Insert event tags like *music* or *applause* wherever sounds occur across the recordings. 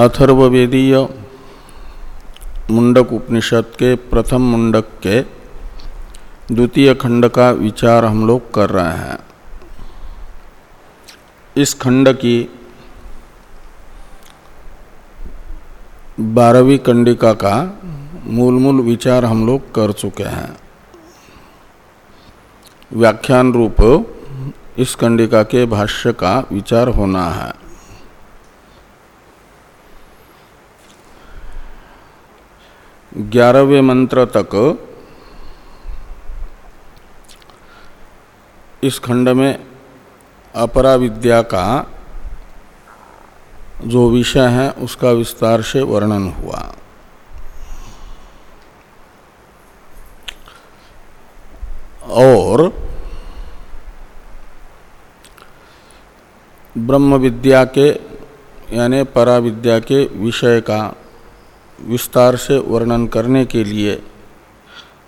अथर्ववेदीय मुंडक उपनिषद के प्रथम मुंडक के द्वितीय खंड का विचार हम लोग कर रहे हैं। इस खंड की बारहवीं कंडिका का मूल मूल विचार हम लोग कर चुके हैं। व्याख्यान रूप इस कंडिका के भाष्य का विचार होना है। ग्यारहवें मंत्र तक इस खंड में अपरा विद्या का जो विषय है, उसका विस्तार से वर्णन हुआ। और ब्रह्म विद्या के, यानी परा विद्या के विषय का विस्तार से वर्णन करने के लिए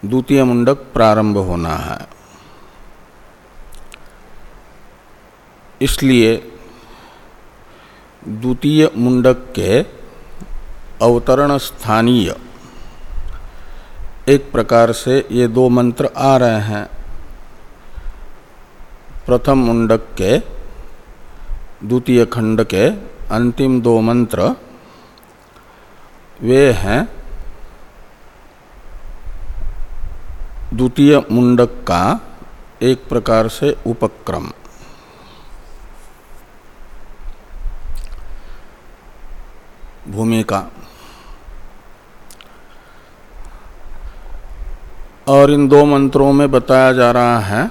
द्वितीय मुंडक प्रारंभ होना है। इसलिए द्वितीय मुंडक के अवतरण स्थानीय एक प्रकार से ये दो मंत्र आ रहे हैं। प्रथम मुंडक के, द्वितीय खंड के, अंतिम दो मंत्र वे हैं द्वितीय मुंडक का एक प्रकार से उपक्रम। भूमिका। और इन दो मंत्रों में बताया जा रहा है,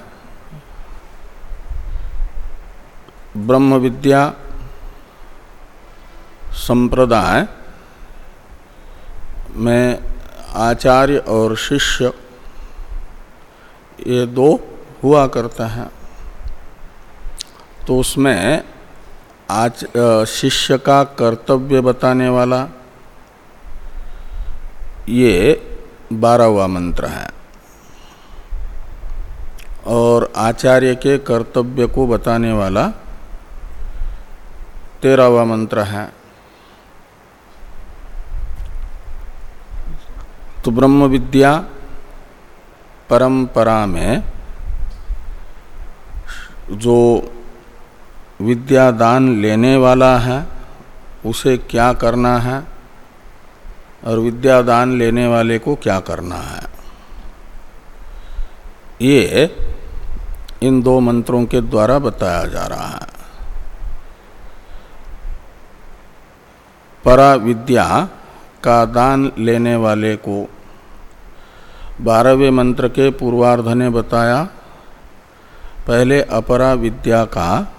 ब्रह्म विद्या संप्रदाय में आचार्य और शिष्य, ये दो हुआ करते हैं। तो उसमें आज शिष्य का कर्तव्य बताने वाला, ये बारहवा मंत्र है। और आचार्य के कर्तव्य को बताने वाला तेरहवा मंत्र है। तो ब्रह्म विद्या परंपरा में जो विद्यादान लेने वाला है, उसे क्या करना है और विद्यादान लेने वाले को क्या करना है? ये इन दो मंत्रों के द्वारा बताया जा रहा है। परा विद्या का दान लेने वाले को बारहवें मंत्र के पूर्वार्ध ने बताया, पहले अपरा विद्या का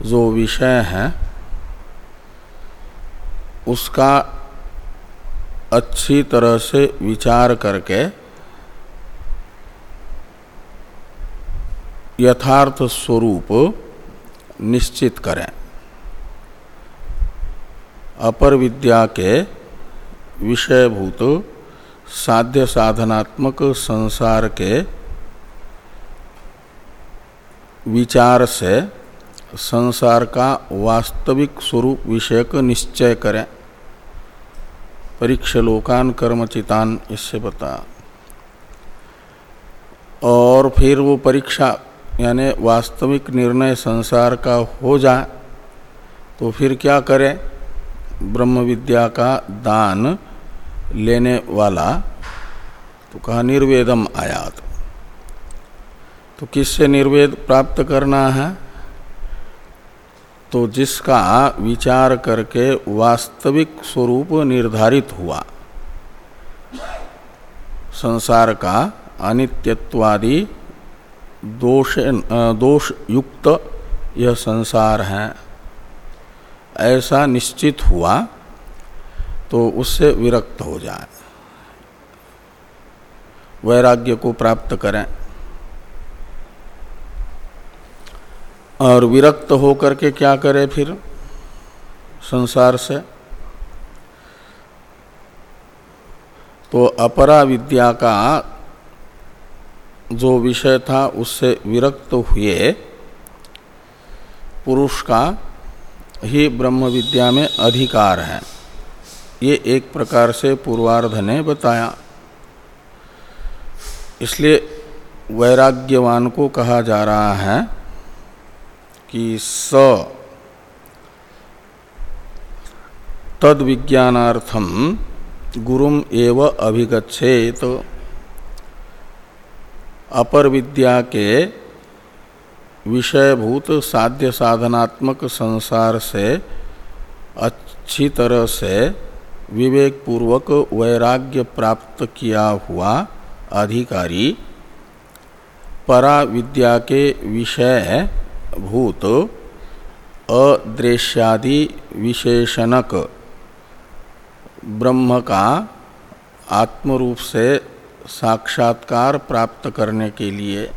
जो विषय है, उसका अच्छी तरह से विचार करके यथार्थ स्वरूप निश्चित करें। अपर विद्या के विषयभूत साध्य साधनात्मक संसार के विचार से संसार का वास्तविक स्वरूप विषयक निश्चय करें। परीक्ष लोकान कर्मचितान इससे बता। और फिर वो परीक्षा, यानी वास्तविक निर्णय संसार का हो जाए तो फिर क्या करें? ब्रह्म विद्या का दान लेने वाला तो कहा निर्वेदम आयात। तो किससे निर्वेद प्राप्त करना है? तो जिसका विचार करके वास्तविक स्वरूप निर्धारित हुआ। संसार का अनित्यत्वादि दोष दोष युक्त यह संसार है। ऐसा निश्चित हुआ तो उससे विरक्त हो जाए। वैराग्य को प्राप्त करें। और विरक्त होकर के क्या करें फिर? संसार से। तो अपरा विद्या का जो विषय था, उससे विरक्त हुए पुरुष का ही ब्रह्म विद्या में अधिकार है। ये एक प्रकार से पूर्वार्ध ने बताया। इसलिए वैराग्यवान को कहा जा रहा है कि स तद विज्ञानार्थम गुरुम एव अभिगछेत तो अपर विद्या के विषयभूत साध्य साधनात्मक संसार से अच्छी तरह से विवेक पूर्वक वैराग्य प्राप्त किया हुआ अधिकारी परा विद्या के विषय भूत अदृश्यादि विशेषणक, ब्रह्म का आत्मरूप से साक्षात्कार प्राप्त करने के लिए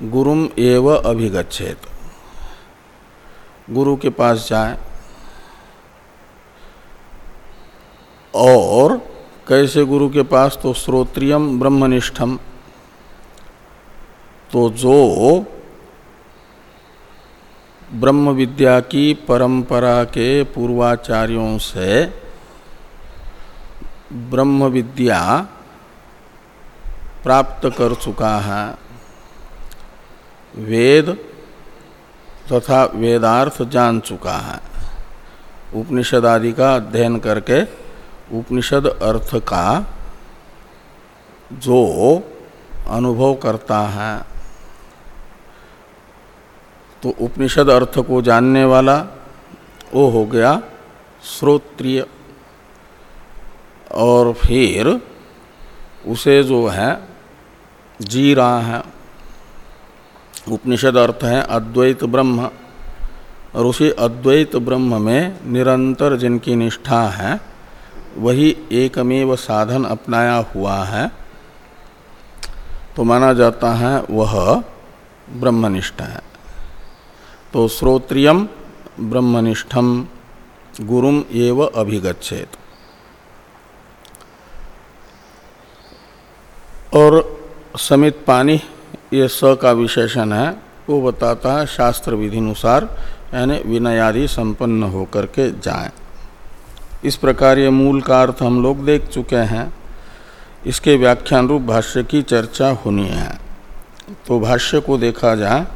गुरुम एव अभिगछेत गुरु के पास जाए और कैसे गुरु के पास तो श्रोत्रियम ब्रह्मनिष्ठम। तो जो ब्रह्म विद्या की परंपरा के पूर्वाचार्यों से ब्रह्म विद्या प्राप्त कर चुका है वेद तथा वेदार्थ जान चुका है। उपनिषद आदि का अध्ययन करके उपनिषद अर्थ का जो अनुभव करता है तो उपनिषद अर्थ को जानने वाला वो हो गया श्रोत्रिय। और फिर उसे जो है जी रहा है। उपनिषद अर्थ है अद्वैत ब्रह्म। और उसी अद्वैत ब्रह्म में निरंतर जिनकी निष्ठा है, वही एकमेव साधन अपनाया हुआ है। तो माना जाता है वह ब्रह्मनिष्ठ है। तो श्रोत्रियम ब्रह्मनिष्ठम गुरुम एव अभिगछेत और समित पानी ये स का विशेषण है। वो बताता है शास्त्र विधि अनुसार यानी विनयादि संपन्न होकर के जाए। इस प्रकार ये मूल का अर्थ हम लोग देख चुके हैं। इसके व्याख्यान रूप भाष्य की चर्चा होनी है। तो भाष्य को देखा जाए।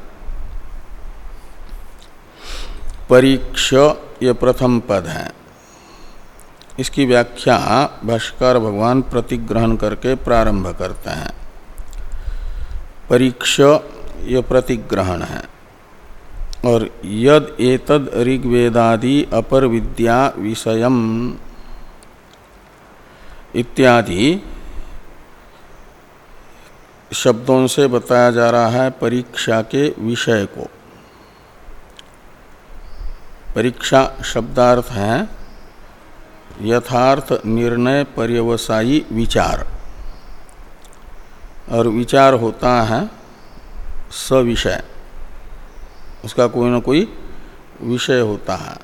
परीक्ष ये प्रथम पद है। इसकी व्याख्या भाष्कर भगवान प्रतिग्रहण करके प्रारंभ करते हैं। परीक्ष ये प्रतिग्रहण है। और यद एतद ऋग्वेदादि अपर विद्या विषयम इत्यादि शब्दों से बताया जा रहा है परीक्षा के विषय को। परीक्षा शब्दार्थ है, यथार्थ निर्णय पर्यवसायी विचार। और विचार होता है सविषय। उसका कोई ना कोई विषय होता है।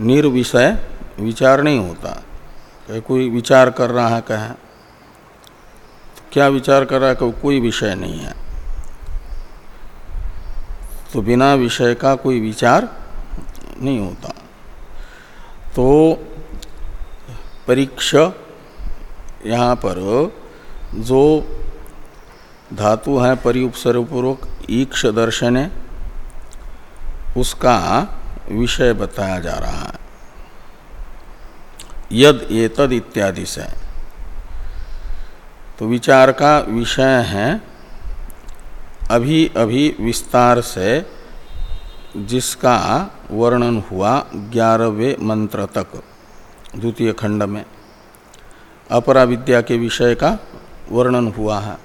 निर्विषय विचार नहीं होता। कहे कोई विचार कर रहा है, कहे। तो क्या विचार कर रहा है कोई विषय नहीं है। तो बिना विषय का कोई विचार नहीं होता। तो परीक्ष यहाँ पर जो धातु है परिउपसर्गपूर्वक ईक्ष दर्शन, उसका विषय बताया जा रहा है। यद एतद इत्यादि से। तो विचार का विषय है अभी अभी विस्तार से जिसका वर्णन हुआ ग्यारहवें मंत्र तक, द्वितीय खंड में अपरा विद्या के विषय का वर्णन हुआ है,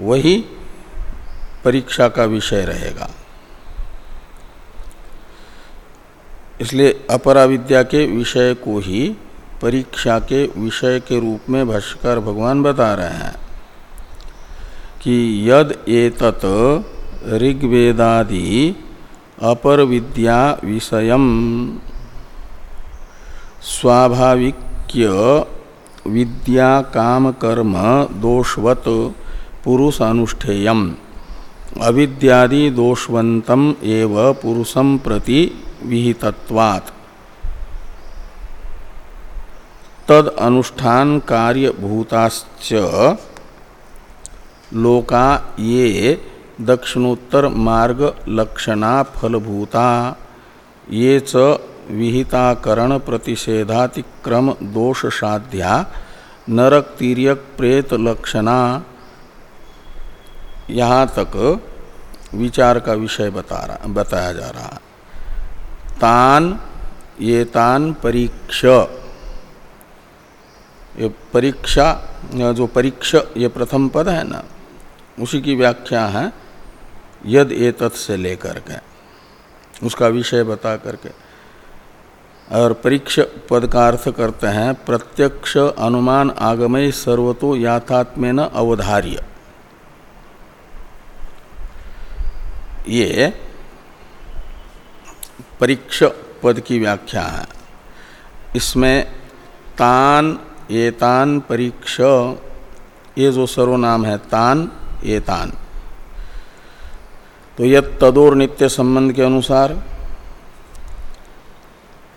वही परीक्षा का विषय रहेगा। इसलिए अपरा विद्या के विषय को ही परीक्षा के विषय के रूप में भाष्कर भगवान बता रहे हैं कि यद एतत ऋग्वेदादि अपर विद्या विषय स्वाभाविक्य विद्या काम कर्म दोषवत पुरुष अनुष्ठेयम अविद्यादि दोषवंतम एव पुरुषम प्रति विहितत्वात्। तद अनुष्ठान कार्य भूताश्च। लोका ये दक्षिणोत्तर मार्ग लक्षणा फलभूता। ये च विहिताकरण प्रतिषेधातिक्रम दोष साध्या नरक तीर्यक प्रेत लक्षणा। यहाँ तक विचार का विषय बता रहा बताया जा रहा। तान, ये तान परीक्ष। ये परीक्षा, जो परीक्ष, ये प्रथम पद है ना, उसी की व्याख्या है, यद एतत् से लेकर के, उसका विषय बता करके। और परीक्ष पद का अर्थ करते हैं, प्रत्यक्ष अनुमान आगमय सर्वतो याथात्म्य न अवधार्य। ये परीक्ष पद की व्याख्या है। इसमें तान एतान परीक्ष, ये जो सर्वनाम है, तान एतान तो यह तदोर नित्य संबंध के अनुसार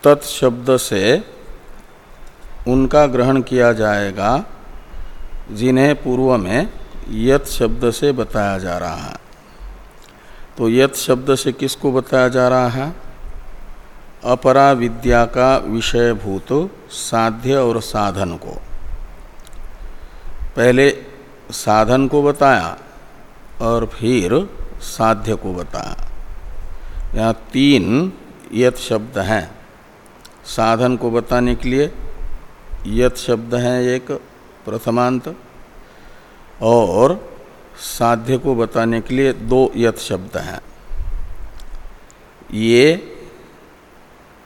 तत्शब्द से उनका ग्रहण किया जाएगा, जिन्हें पूर्व में यत शब्द से बताया जा रहा है। तो यत शब्द से किसको बताया जा रहा है? अपरा विद्या का विषयभूत साध्य और साधन को। पहले साधन को बताया और फिर साध्य को बताया। यहाँ तीन यत शब्द हैं। साधन को बताने के लिए यत शब्द है एक प्रथमांत, और साध्य को बताने के लिए दो यत शब्द हैं। ये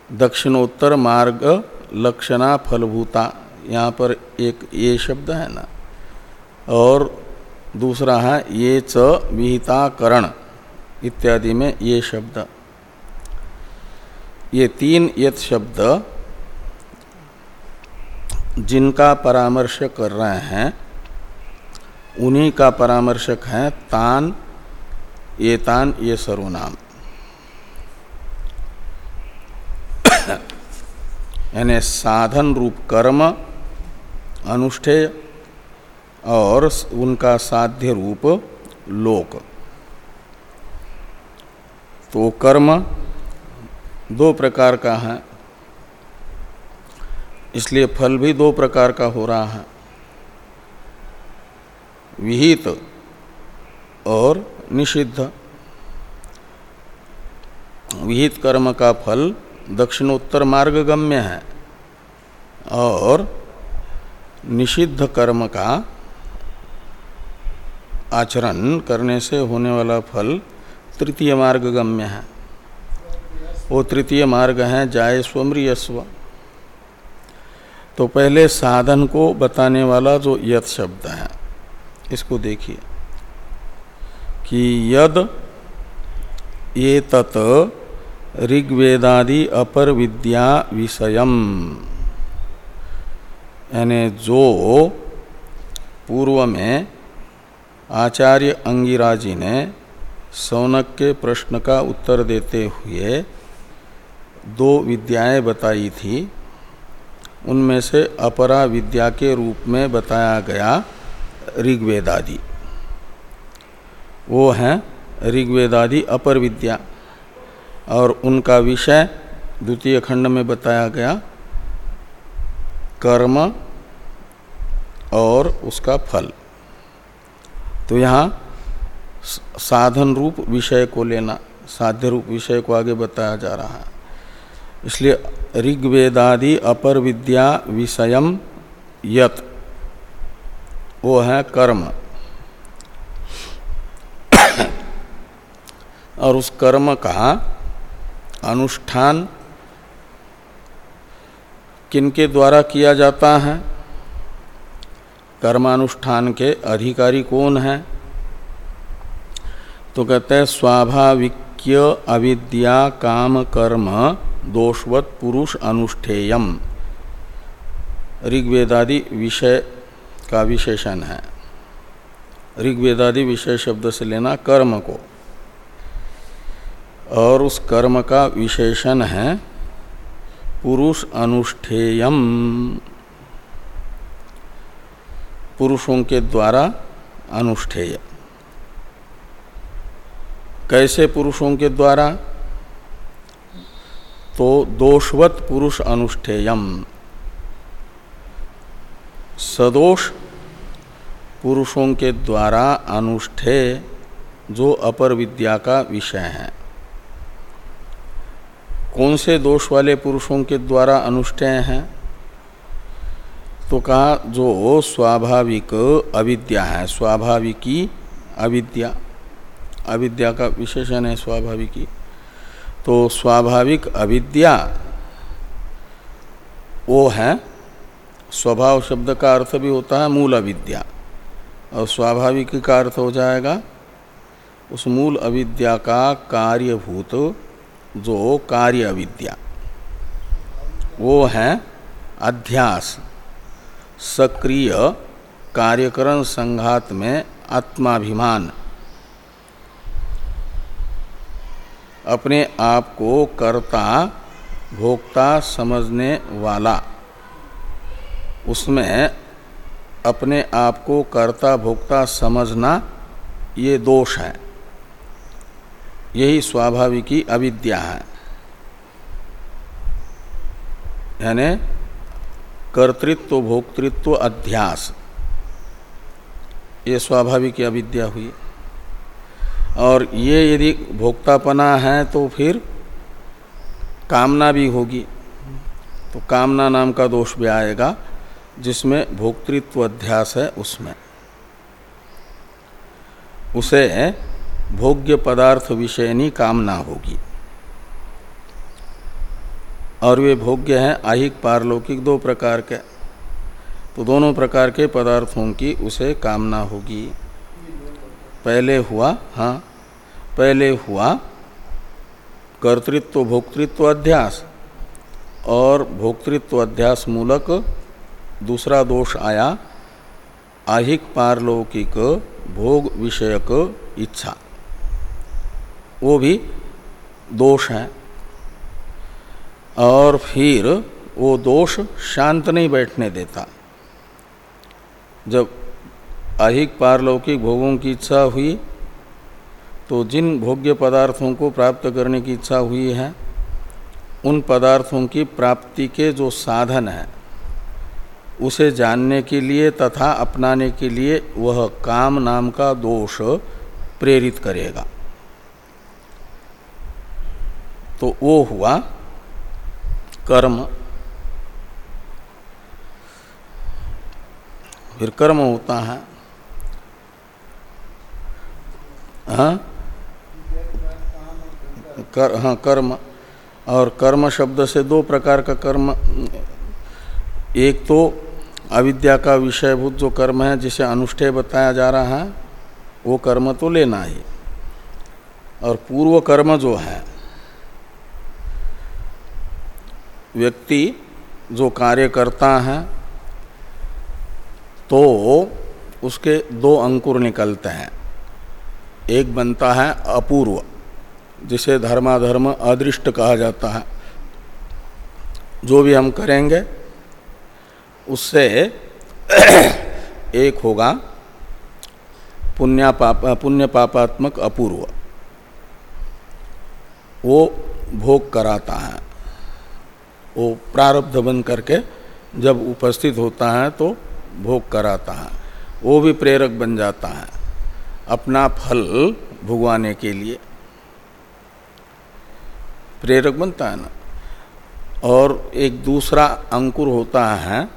दक्षिणोत्तर मार्ग लक्षणा फलभूता, यहाँ पर एक ये शब्द है ना, और दूसरा है ये च विहिताकरण, इत्यादि में ये शब्द। ये तीन यत शब्द जिनका परामर्श कर रहे हैं, उन्हीं का परामर्शक है तान, ये तान, ये सर्वनाम यानी साधन रूप कर्म, अनुष्ठेय और उनका साध्य रूप लोक। तो कर्म दो प्रकार का है। इसलिए फल भी दो प्रकार का हो रहा है। विहित और निषिद्ध। विहित कर्म का फल दक्षिणोत्तर मार्ग गम्य है और निषिद्ध कर्म का आचरण करने से होने वाला फल तृतीय मार्ग गम्य है। वो तृतीय मार्ग है जाय स्वमृयस्व तो पहले साधन को बताने वाला जो यद शब्द है, इसको देखिए। कि यद, ये तत् ऋग्वेदादि अपर विद्या विषयम। यानी जो पूर्व में आचार्य अंगिराजी ने सौनक के प्रश्न का उत्तर देते हुए दो विद्याएँ बताई थी। उनमें से अपरा विद्या के रूप में बताया गया ऋग्वेदादि। वो हैं ऋग्वेदादि अपर विद्या और उनका विषय द्वितीय खंड में बताया गया कर्म और उसका फल। तो यहाँ साधन रूप विषय को लेना, साध्य रूप विषय को आगे बताया जा रहा है। इसलिए ऋग्वेदादि अपर विद्या विषयम यत, वो है कर्म। और उस कर्म का अनुष्ठान किनके द्वारा किया जाता है? कर्मानुष्ठान के अधिकारी कौन है? तो कहते हैं स्वाभाविक अविद्या काम कर्म दोषवत पुरुष अनुष्ठेयम। ऋग्वेदादि विषय का विशेषण है। ऋग्वेदादि विषय शब्द से लेना कर्म को। और उस कर्म का विशेषण है पुरुष अनुष्ठेयम। पुरुषों के द्वारा अनुष्ठेय। कैसे पुरुषों के द्वारा? तो दोषवत पुरुष अनुष्ठेयम। सदोष पुरुषों के द्वारा अनुष्ठेय जो अपर विद्या का विषय है। कौन से दोष वाले पुरुषों के द्वारा अनुष्ठेय हैं? तो कहा, जो स्वाभाविक अविद्या है, स्वाभाविकी अविद्या। अविद्या का विशेषण है स्वाभाविकी। तो स्वाभाविक अविद्या, वो है, स्वभाव शब्द का अर्थ भी होता है मूल अविद्या। और स्वाभाविक का अर्थ हो जाएगा, उस मूल अविद्या का कार्यभूत, जो कार्य अविद्या, वो है अध्यास, सक्रिय कार्यकरण संघात में आत्माभिमान। अपने आप को कर्ता, भोक्ता समझने वाला। उसमें अपने आप को कर्ता, भोक्ता समझना ये दोष है। यही स्वाभाविकी अविद्या है। यानी कर्तृत्व, भोक्तृत्व, अध्यास। ये स्वाभाविक अविद्या हुई। और ये यदि भोक्तापना है तो फिर कामना भी होगी। तो कामना नाम का दोष भी आएगा, जिसमें भोक्तृत्व अध्यास है उसमें। उसे भोग्य पदार्थ विषयनी कामना होगी। और वे भोग्य हैं आहिक पारलौकिक दो प्रकार के। तो दोनों प्रकार के पदार्थों की उसे कामना होगी। पहले हुआ हाँ पहले हुआ कर्तृत्व, भोक्तृत्व, अध्यास। और भोक्तृत्व, अध्यास मूलक दूसरा दोष आया, आहिक पारलौकिक भोग विषयक इच्छा। वो भी दोष है। और फिर वो दोष शांत नहीं बैठने देता। जब अहिक पारलौकिक भोगों की इच्छा हुई तो जिन भोग्य पदार्थों को प्राप्त करने की इच्छा हुई है, उन पदार्थों की प्राप्ति के जो साधन हैं, उसे जानने के लिए तथा अपनाने के लिए वह काम नाम का दोष प्रेरित करेगा। तो वो हुआ कर्म। फिर कर्म होता है। हाँ? कर हाँ कर्म और कर्म शब्द से दो प्रकार का कर्म। एक तो अविद्या का विषयभूत जो कर्म है, जिसे अनुष्ठेय बताया जा रहा है, वो कर्म तो लेना ही। और पूर्व कर्म जो है, व्यक्ति जो कार्य करता है तो उसके दो अंकुर निकलते हैं। एक बनता है अपूर्व, जिसे धर्माधर्म अदृष्ट कहा जाता है। जो भी हम करेंगे, उससे एक होगा पुण्य पाप पुण्य पापात्मक अपूर्व। वो भोग कराता है। वो प्रारब्ध बन करके जब उपस्थित होता है तो भोग कराता है। वो भी प्रेरक बन जाता है। अपना फल भुगवाने के लिए। प्रेरक बनता है ना। और एक दूसरा अंकुर होता है,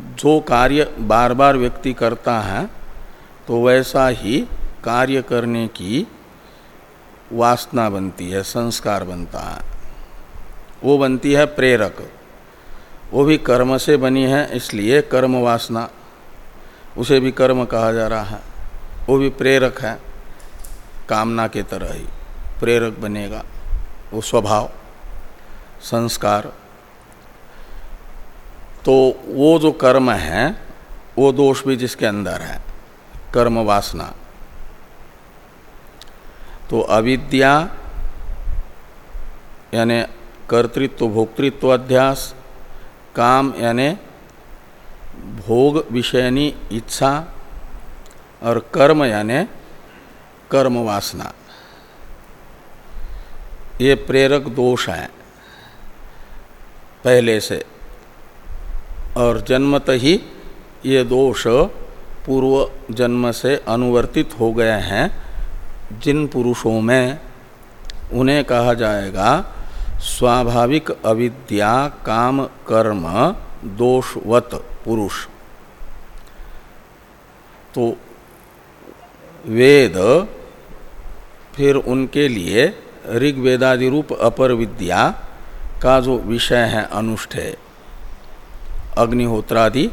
जो कार्य बार बार व्यक्ति करता है तो वैसा ही कार्य करने की वासना बनती है, संस्कार बनता है। वो बनती है प्रेरक। वो भी कर्म से बनी है, इसलिए कर्म वासना। उसे भी कर्म कहा जा रहा है। वो भी प्रेरक है, कामना के तरह ही। प्रेरक बनेगा वो स्वभाव, संस्कार। तो वो जो कर्म है, वो दोष भी जिसके अंदर है, कर्म वासना। तो अविद्या, यानी कर्तृत्व, भोक्तृत्व अध्यास, काम यानी भोग विषयनी इच्छा और कर्म यानी कर्म वासना। ये प्रेरक दोष हैं, पहले से। और जन्मत ही ये दोष पूर्व जन्म से अनुवर्तित हो गए हैं। जिन पुरुषों में उन्हें कहा जाएगा, स्वाभाविक अविद्या, काम, कर्म, दोषवत पुरुष। तो वेद, फिर उनके लिए ऋग्वेदादि रूप अपर विद्या का जो विषय है अनुष्ठेय अग्निहोत्रादि,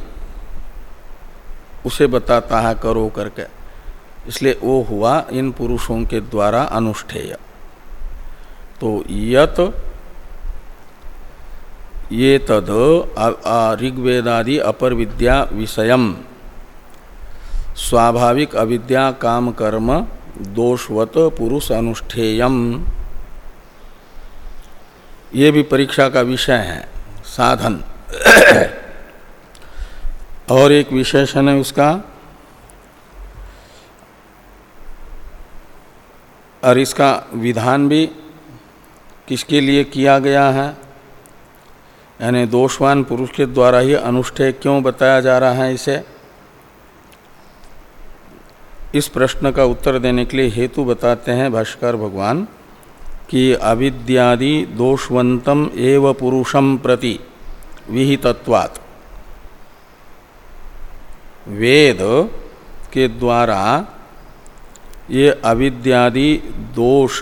उसे बताता है करो करके। इसलिए वो हुआ इन पुरुषों के द्वारा अनुष्ठेय। तो यत, ये तद ऋग्वेदादि अपर विद्या विषयम। स्वाभाविक अविद्या काम कर्म दोषवत पुरुष अनुष्ठेयम। ये भी परीक्षा का विषय है, साधन। और एक विशेषण है उसका, और इसका विधान भी किसके लिए किया गया है? यानी दोषवान पुरुष के द्वारा ही अनुष्ठेय क्यों बताया जा रहा है इसे? इस प्रश्न का उत्तर देने के लिए हेतु बताते हैं भाष्कर भगवान, कि अविद्यादि दोषवंतम एव पुरुषम प्रति विहितत्वात्। वेद के द्वारा ये अविद्यादि दोष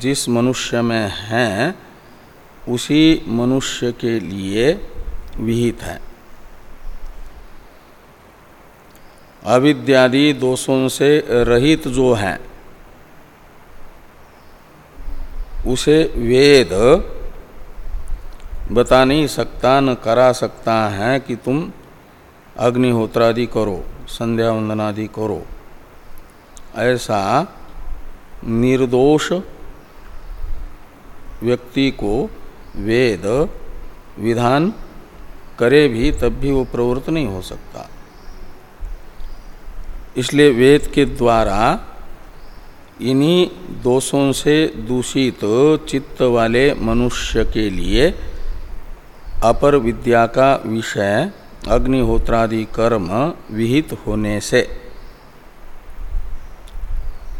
जिस मनुष्य में हैं, उसी मनुष्य के लिए विहित है। अविद्यादि दोषों से रहित जो है, उसे वेद बता नहीं सकता, न करा सकता है कि तुम अग्निहोत्रादि करो संध्या वंदनादि करो। ऐसा निर्दोष व्यक्ति को वेद विधान करे भी तब भी वो प्रवृत्त नहीं हो सकता। इसलिए वेद के द्वारा इन्हीं दोषों से दूषित चित्त वाले मनुष्य के लिए अपर विद्या का विषय अग्निहोत्रादि कर्म विहित होने से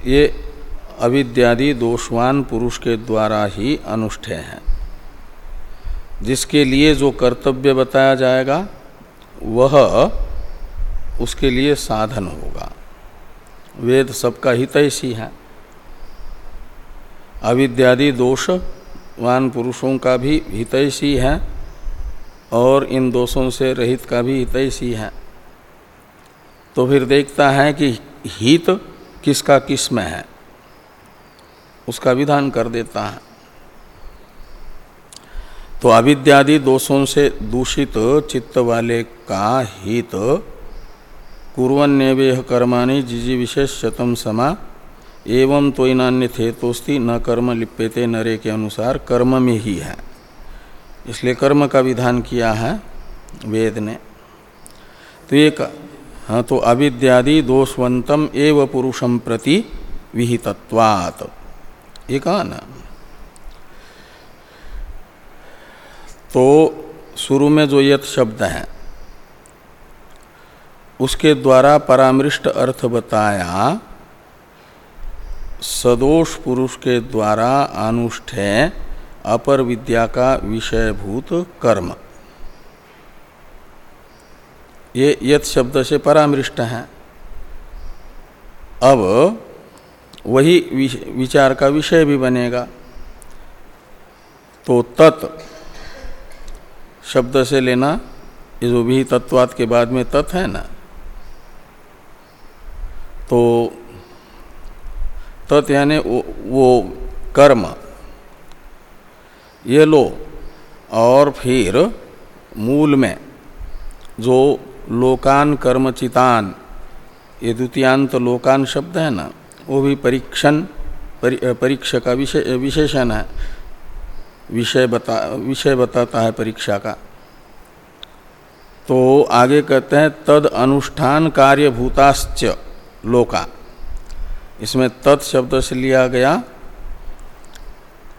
ये अविद्यादि दोषवान पुरुष के द्वारा ही अनुष्ठेय हैं। जिसके लिए जो कर्तव्य बताया जाएगा, वह उसके लिए साधन होगा। वेद सबका हित ऐसी है। अविद्यादि दोषवान पुरुषों का भी हितैषी है और इन दोषों से रहित का भी हितैषी है। तो फिर देखता है कि हित किसका किसमें है। उसका विधान कर देता है। तो अविद्यादि दोषों से दूषित चित्त वाले का हित कुरन्नेवेह कर्माणि जिजी विशेष शतम समा। एवं तो नान्य थे न कर्म लिप्यते नरे के अनुसार कर्म में ही है। इसलिए कर्म का विधान किया है वेद ने। तो एक हाँ तो अविद्यादि दोषवंतम एव पुरुषम प्रति विहितत्वात्। ये कहा ना? तो शुरू में जो यथ शब्द है उसके द्वारा परामृष्ट अर्थ बताया, सदोष पुरुष के द्वारा अनुष्ठेय अपर विद्या का विषयभूत कर्म। ये यत शब्द से परामृष्ट है। अब वही विचार का विषय भी बनेगा। तो तत् शब्द से लेना, ये जो भी तत्वात के बाद में तत् है ना तो तत् यानी वो, वो कर्म ये लो। और फिर मूल में जो लोकान कर्मचितान ये द्वितीयांत लोकान शब्द है ना वो भी परीक्षण परी, परीक्षा का विशेषण है। विषय बता विषय बताता है परीक्षा का। तो आगे कहते हैं तद अनुष्ठान कार्यभूताश्च। लोका इसमें तत् शब्द से लिया गया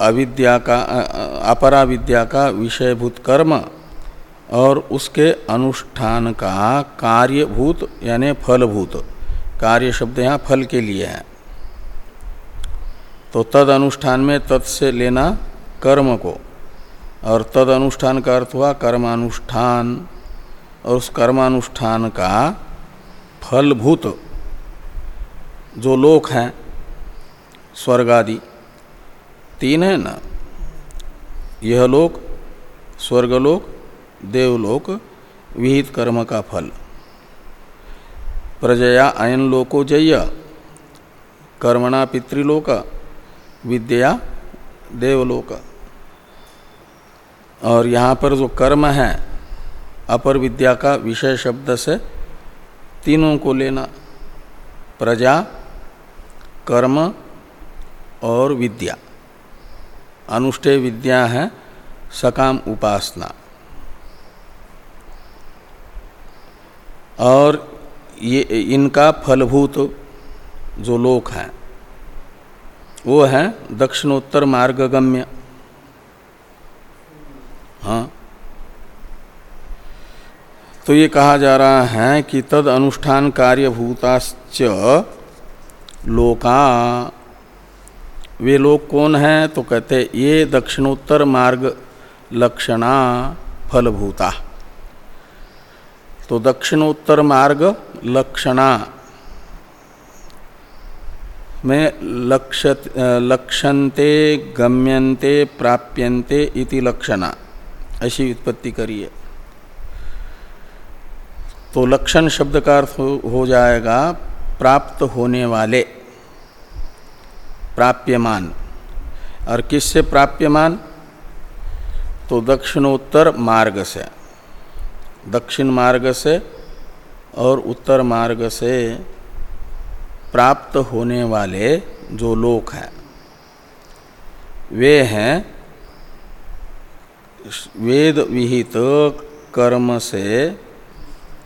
अविद्या का अपरा विद्या का विषयभूत कर्म और उसके अनुष्ठान का कार्यभूत यानी फलभूत। कार्य शब्द यहाँ फल के लिए है। तो तद अनुष्ठान में तत् से लेना कर्म को। और तद अनुष्ठान का अर्थ हुआ कर्मानुष्ठान। और उस कर्मानुष्ठान का फलभूत। जो लोक हैं, स्वर्ग आदि, तीन है ना? यह लोक, स्वर्गलोक, देवलोक, विहित कर्म का फल। प्रजया अयन लोको जय कर्मणा पितृलोक, विद्या देवलोक। और यहाँ पर जो कर्म है, अपर विद्या का विषय शब्द से तीनों को लेना। प्रजा कर्म और विद्या। अनुष्ठेय विद्या है सकाम उपासना। और ये, इनका फलभूत जो लोक है, वो है दक्षिणोत्तर मार्गगम्य। हाँ। तो ये कहा जा रहा है कि तद अनुष्ठान कार्यभूताश्च लोका। वे लोग कौन हैं? तो कहते, ये दक्षिणोत्तर मार्ग लक्षणा फलभूता। तो दक्षिणोत्तर मार्ग लक्षणा। में लक्ष लक्षन्ते, गम्यन्ते, प्राप्यन्ते इति लक्षणा। ऐसी उत्पत्ति करिए। तो लक्षण शब्द का अर्थ हो जाएगा प्राप्त होने वाले। प्राप्यमान। और किससे प्राप्यमान? तो दक्षिणोत्तर मार्ग से। दक्षिण मार्ग से और उत्तर मार्ग से प्राप्त होने वाले जो लोक हैं, वे हैं वेद विहित कर्म से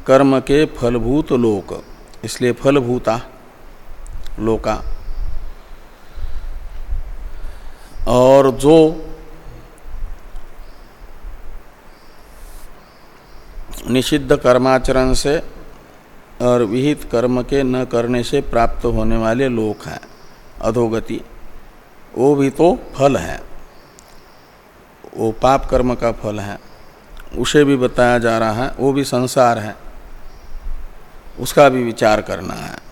कर्म के फलभूत लोक। इसलिए फलभूता, लोका। और जो निषिद्ध कर्माचरण से और विहित कर्म के न करने से प्राप्त होने वाले लोक हैं, अधोगति, वो भी तो फल है। वो पाप कर्म का फल है। उसे भी बताया जा रहा है, वो भी संसार है। उसका भी विचार करना है।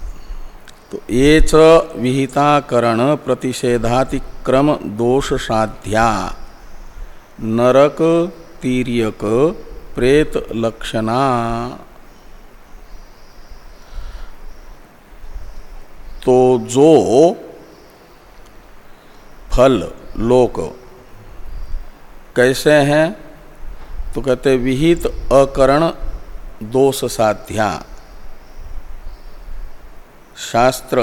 तो ये च विहिताकरण प्रतिषेधातिक्रम दोष साध्या नरक तीर्यक प्रेत लक्षणा। तो जो फल लोक कैसे हैं? तो कहते विहित अकरण दोष साध्या शास्त्र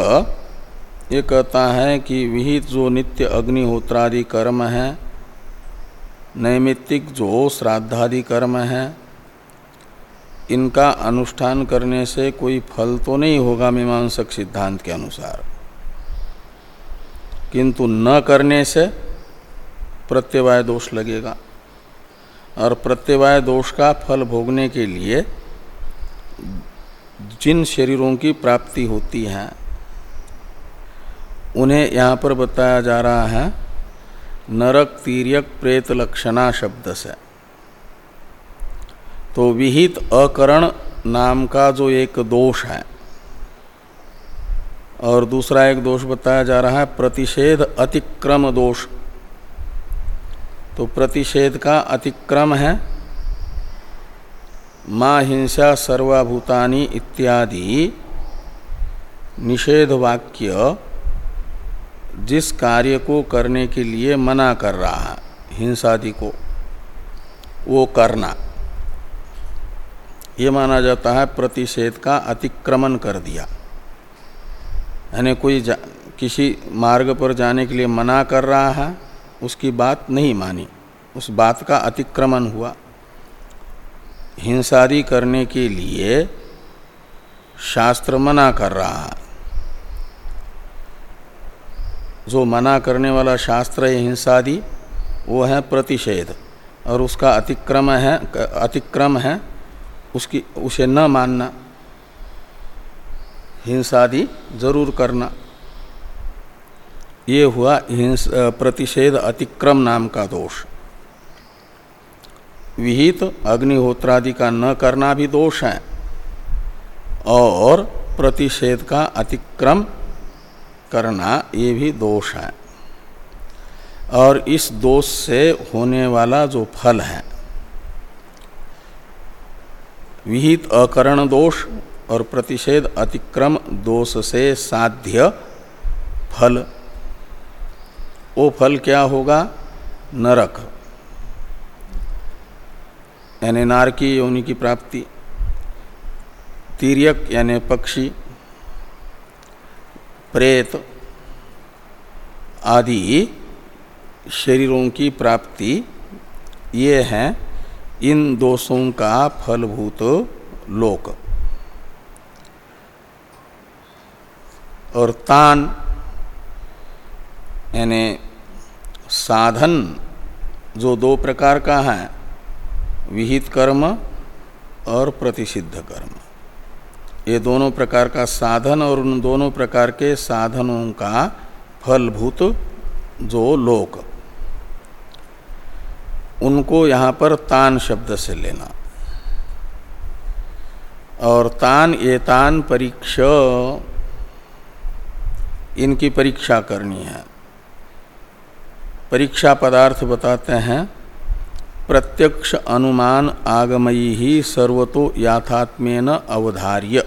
ये कहता है कि विहित जो नित्य अग्निहोत्रादि कर्म है, नैमित्तिक जो श्राद्धादि कर्म है, इनका अनुष्ठान करने से कोई फल तो नहीं होगा मीमांसक सिद्धांत के अनुसार। किंतु न करने से प्रत्यवाय दोष लगेगा। और प्रत्यवाय दोष का फल भोगने के लिए जिन शरीरों की प्राप्ति होती है, उन्हें यहाँ पर बताया जा रहा है, नरक तीर्यक प्रेत लक्षणा शब्द से। तो विहित अकरण नाम का जो एक दोष है, और दूसरा एक दोष बताया जा रहा है, प्रतिषेध अतिक्रम दोष। तो प्रतिषेध का अतिक्रम है माँ हिंसा सर्वाभूतानि इत्यादि निषेध वाक्य जिस कार्य को करने के लिए मना कर रहा है, हिंसादि को, वो करना। ये माना जाता है प्रतिषेध का अतिक्रमण कर दिया। यानी कोई किसी मार्ग पर जाने के लिए मना कर रहा है, उसकी बात नहीं मानी। उस बात का अतिक्रमण हुआ। हिंसादी करने के लिए शास्त्र मना कर रहा है। जो मना करने वाला शास्त्र है हिंसादि वो है प्रतिषेध और उसका अतिक्रम है अतिक्रम है, उसकी, उसे न मानना। हिंसादि ज़रूर करना। ये हुआ हिंस प्रतिषेध अतिक्रम नाम का दोष। विहित अग्निहोत्रादि का न करना भी दोष है। और प्रतिषेध का अतिक्रम करना ये भी दोष है। और इस दोष से होने वाला जो फल है, विहित अकरण दोष और प्रतिषेध अतिक्रम दोष से साध्य फल, वो फल क्या होगा? नरक। यानी नारकी योनि की प्राप्ति, तीर्यक यानी पक्षी, प्रेत आदि शरीरों की प्राप्ति, ये हैं इन दोषों का फलभूत लोक। और तान यानी साधन जो दो प्रकार का है विहित कर्म और प्रतिषिद्ध कर्म। ये दोनों प्रकार का साधन और उन दोनों प्रकार के साधनों का फलभूत जो लोक। उनको यहाँ पर तान शब्द से लेना। और तान ये तान परीक्ष, इनकी परीक्षा करनी है। परीक्षा पदार्थ बताते हैं। प्रत्यक्ष अनुमान आगमयी ही सर्वतो याथात्मेन अवधार्य।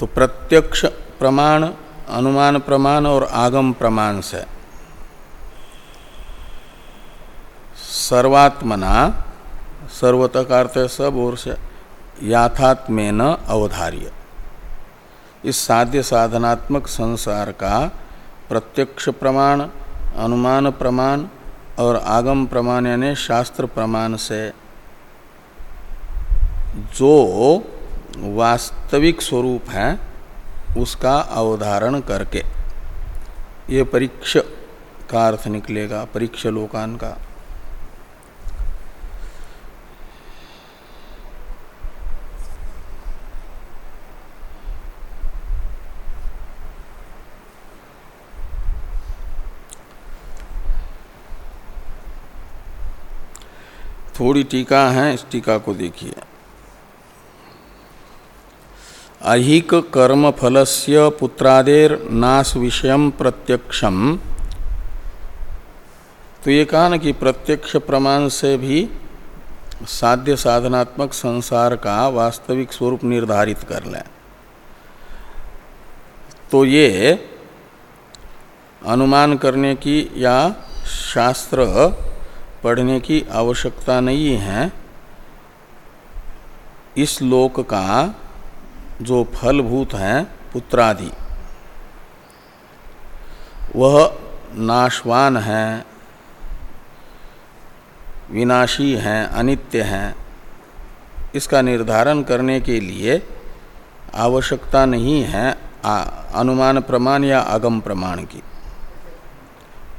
तो प्रत्यक्ष प्रमाण, अनुमान प्रमाण और आगम प्रमाण से। सर्वात्मना सर्वतः का अर्थ सब ओर से याथात्मे न अवधार्य। इस साध्य साधनात्मक संसार का प्रत्यक्ष प्रमाण अनुमान प्रमाण और आगम प्रमाण यानी शास्त्र प्रमाण से जो वास्तविक स्वरूप है, उसका अवधारण करके। ये परीक्ष का अर्थ निकलेगा, परीक्ष लोकान का। थोड़ी टीका है, इस टीका को देखिए। अहिक कर्म फलस्य पुत्रादेर नाश विषय प्रत्यक्षम। तो ये कहा ना कि प्रत्यक्ष प्रमाण से भी साध्य साधनात्मक संसार का वास्तविक स्वरूप निर्धारित कर लें। तो ये अनुमान करने की या शास्त्र पढ़ने की आवश्यकता नहीं है। इस लोक का जो फलभूत हैं, पुत्रादि, वह नाशवान है, विनाशी हैं, अनित्य हैं। इसका निर्धारण करने के लिए आवश्यकता नहीं है अनुमान प्रमाण या आगम प्रमाण की।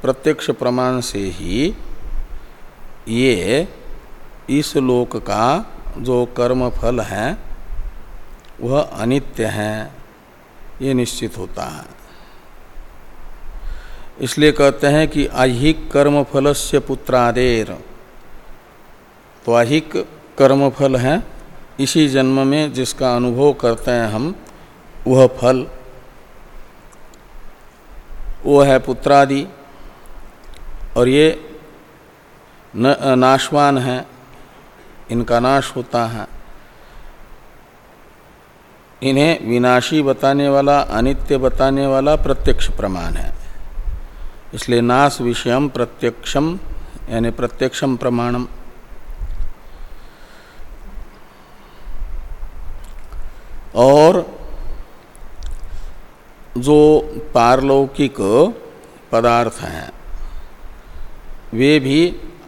प्रत्यक्ष प्रमाण से ही ये इस लोक का जो कर्म फल है, वह अनित्य है, ये निश्चित होता है। इसलिए कहते हैं कि अहिक कर्म फल से पुत्रादेर। तो अहिक कर्म फल है, इसी जन्म में जिसका अनुभव करते हैं हम, वह फल। वो है पुत्रादि, और ये न, नाशवान है इनका नाश होता है। इन्हें विनाशी बताने वाला अनित्य बताने वाला प्रत्यक्ष प्रमाण है। इसलिए नाश विषयम प्रत्यक्षम यानी प्रत्यक्षम प्रमाणम। और जो पारलौकिक पदार्थ हैं वे भी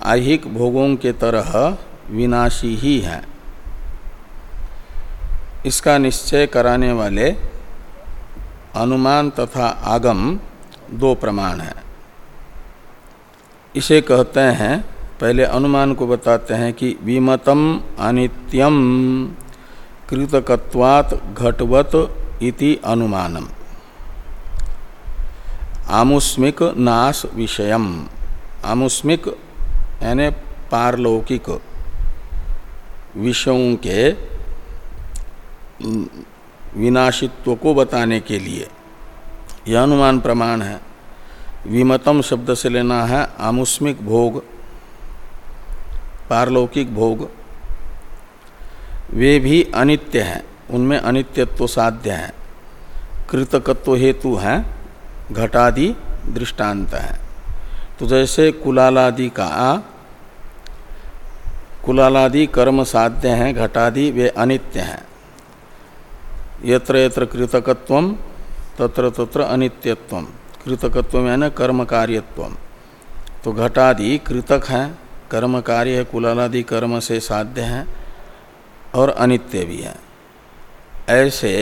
आहिक भोगों के तरह विनाशी ही हैं। इसका निश्चय कराने वाले अनुमान तथा आगम दो प्रमाण हैं। इसे कहते हैं, पहले अनुमान को बताते हैं कि विमतम अनित्यम कृतकत्वात घटवत इति अनुमानम। आमुस्मिक नाश विषयम। आमुस्मिक यानी पारलौकिक विषयों के विनाशित्व को बताने के लिए। यह अनुमान प्रमाण है। विमतम शब्द से लेना है आमुस्मिक भोग, पारलौकिक भोग। वे भी अनित्य हैं, उनमें अनित्यत्व साध्य है। कृतकत्व हेतु हैं, घटादि दृष्टांत हैं। तो जैसे कुलालादि का कुलालादि कर्म साध्य हैं, घटादि वे अनित्य हैं। यत्र यत्र कृतकत्व, तत्र तत्र अनित्यत्व। कृतकत्व में न कर्म कार्यत्व तो घटादि कृतक हैं कर्म कार्य है, कुलालादि कर्म से साध्य हैं और अनित्य भी हैं। ऐसे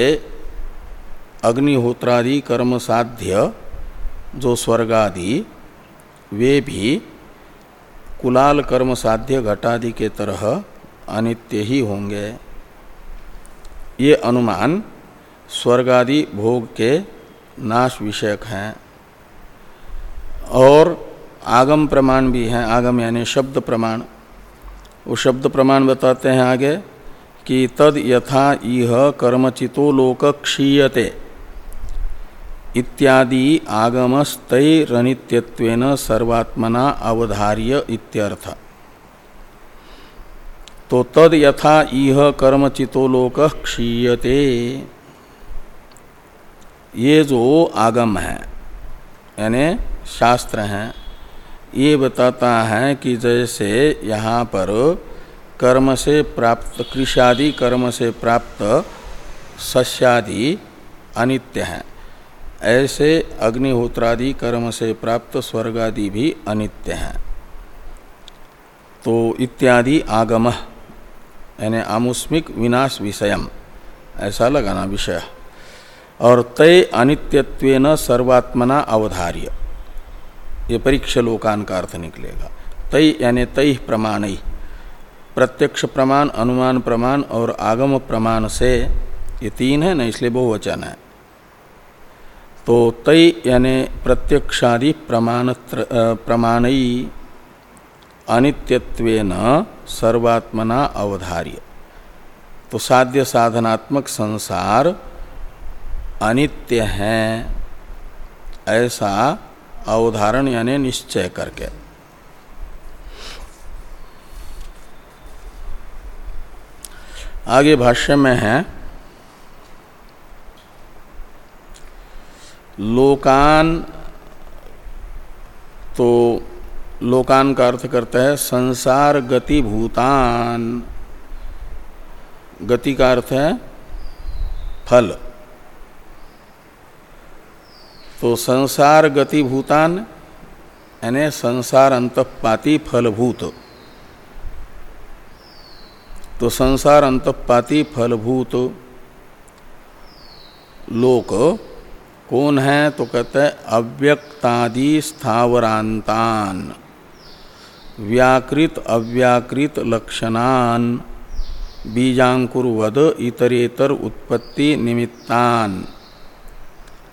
अग्निहोत्रादि कर्म साध्य, जो स्वर्गादि, वे भी कुलाल कर्म साध्य घटादि के तरह अनित्य ही होंगे। ये अनुमान स्वर्गादि भोग के नाश विषयक हैं। और आगम प्रमाण भी हैं, आगम यानी शब्द प्रमाण। वो शब्द प्रमाण बताते हैं आगे कि तद यथा इह कर्मचितो लोक क्षीयते। इत्यादि आगमस्तरनित्यत्वेन सर्वात्मना अवधार्य इत्यर्थ। तो तद यथा इह कर्मचितो लोक क्षीयते। ये जो आगम है, यानी शास्त्र हैं, ये बताता है कि जैसे यहाँ पर कर्म से प्राप्त, कृषादि कर्म से प्राप्त सस्यादि अनित्य हैं। ऐसे अग्निहोत्रादि कर्म से प्राप्त स्वर्गादि भी अनित्य हैं। तो इत्यादि आगम, यानी आमुस्मिक विनाश विषयम, ऐसा लगाना विषय। और तय अनित्यत्वेन सर्वात्मना अवधार्य। ये परीक्ष लोकान का अर्थ निकलेगा। तय, यानी तय प्रमाण। प्रत्यक्ष प्रमाण, अनुमान प्रमाण और आगम प्रमाण से ये तीन है, ना इसलिए बहुवचन है। तो तय यानी प्रत्यक्षादि प्रमाण प्रमाणई अनित्यत्वेन सर्वात्मना अवधार्य। तो साध्य साधनात्मक संसार अनित्य है, ऐसा अवधारण यानी निश्चय करके। आगे भाष्य में है लोकान तो लोकान का अर्थ करता है संसार गति भूतान। गति का अर्थ है फल। तो संसार गति भूतान, यानी संसार अंतपाती फलभूत। तो संसार अंतपाती फलभूत लोक कौन है? तो कहते हैं, अव्यक्तादि स्थावरांतान। व्याकृत, अव्याकृत लक्षणान। बीजाकुर्वद, इतरेतर उत्पत्ति निमित्तान।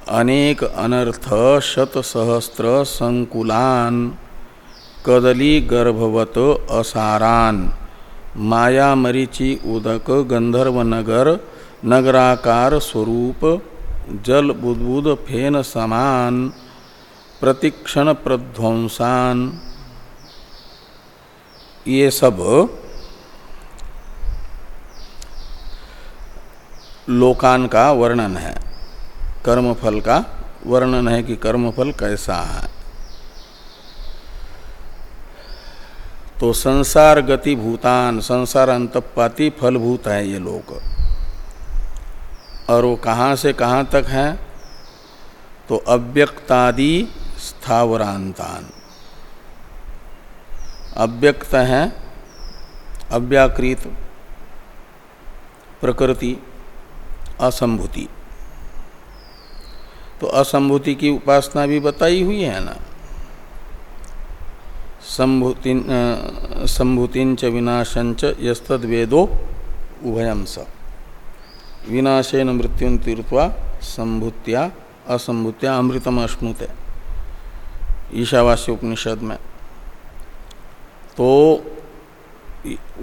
अनेक अनर्थ शत सहस्त्र संकुलान। कदली गर्भवत, असारान। माया मरीचि उदक गंधर्व नगर नगराकार स्वरूप जल बुदबुद फेन समान, प्रतिक्षण प्रध्वंसान। ये सब लोकान का वर्णन है। कर्मफल का वर्णन है कि कर्मफल कैसा है। तो संसार गति भूतान, संसार अंतपाती फलभूत है ये लोक और वो कहाँ से कहाँ तक है? तो अव्यक्तादि स्थावरांतान। अव्यक्त है, अव्याकृत, प्रकृति, असंभूति। तो असंभूति की उपासना भी बताई हुई है ना? संभूतिन संभूतिन विनाशंच यस्तद वेदो उभयम स। विनाशेन मृत्यु तीर्थवा संभूत्या असंभूत्या अमृतम अश्नुते ईशावास्य उपनिषद में तो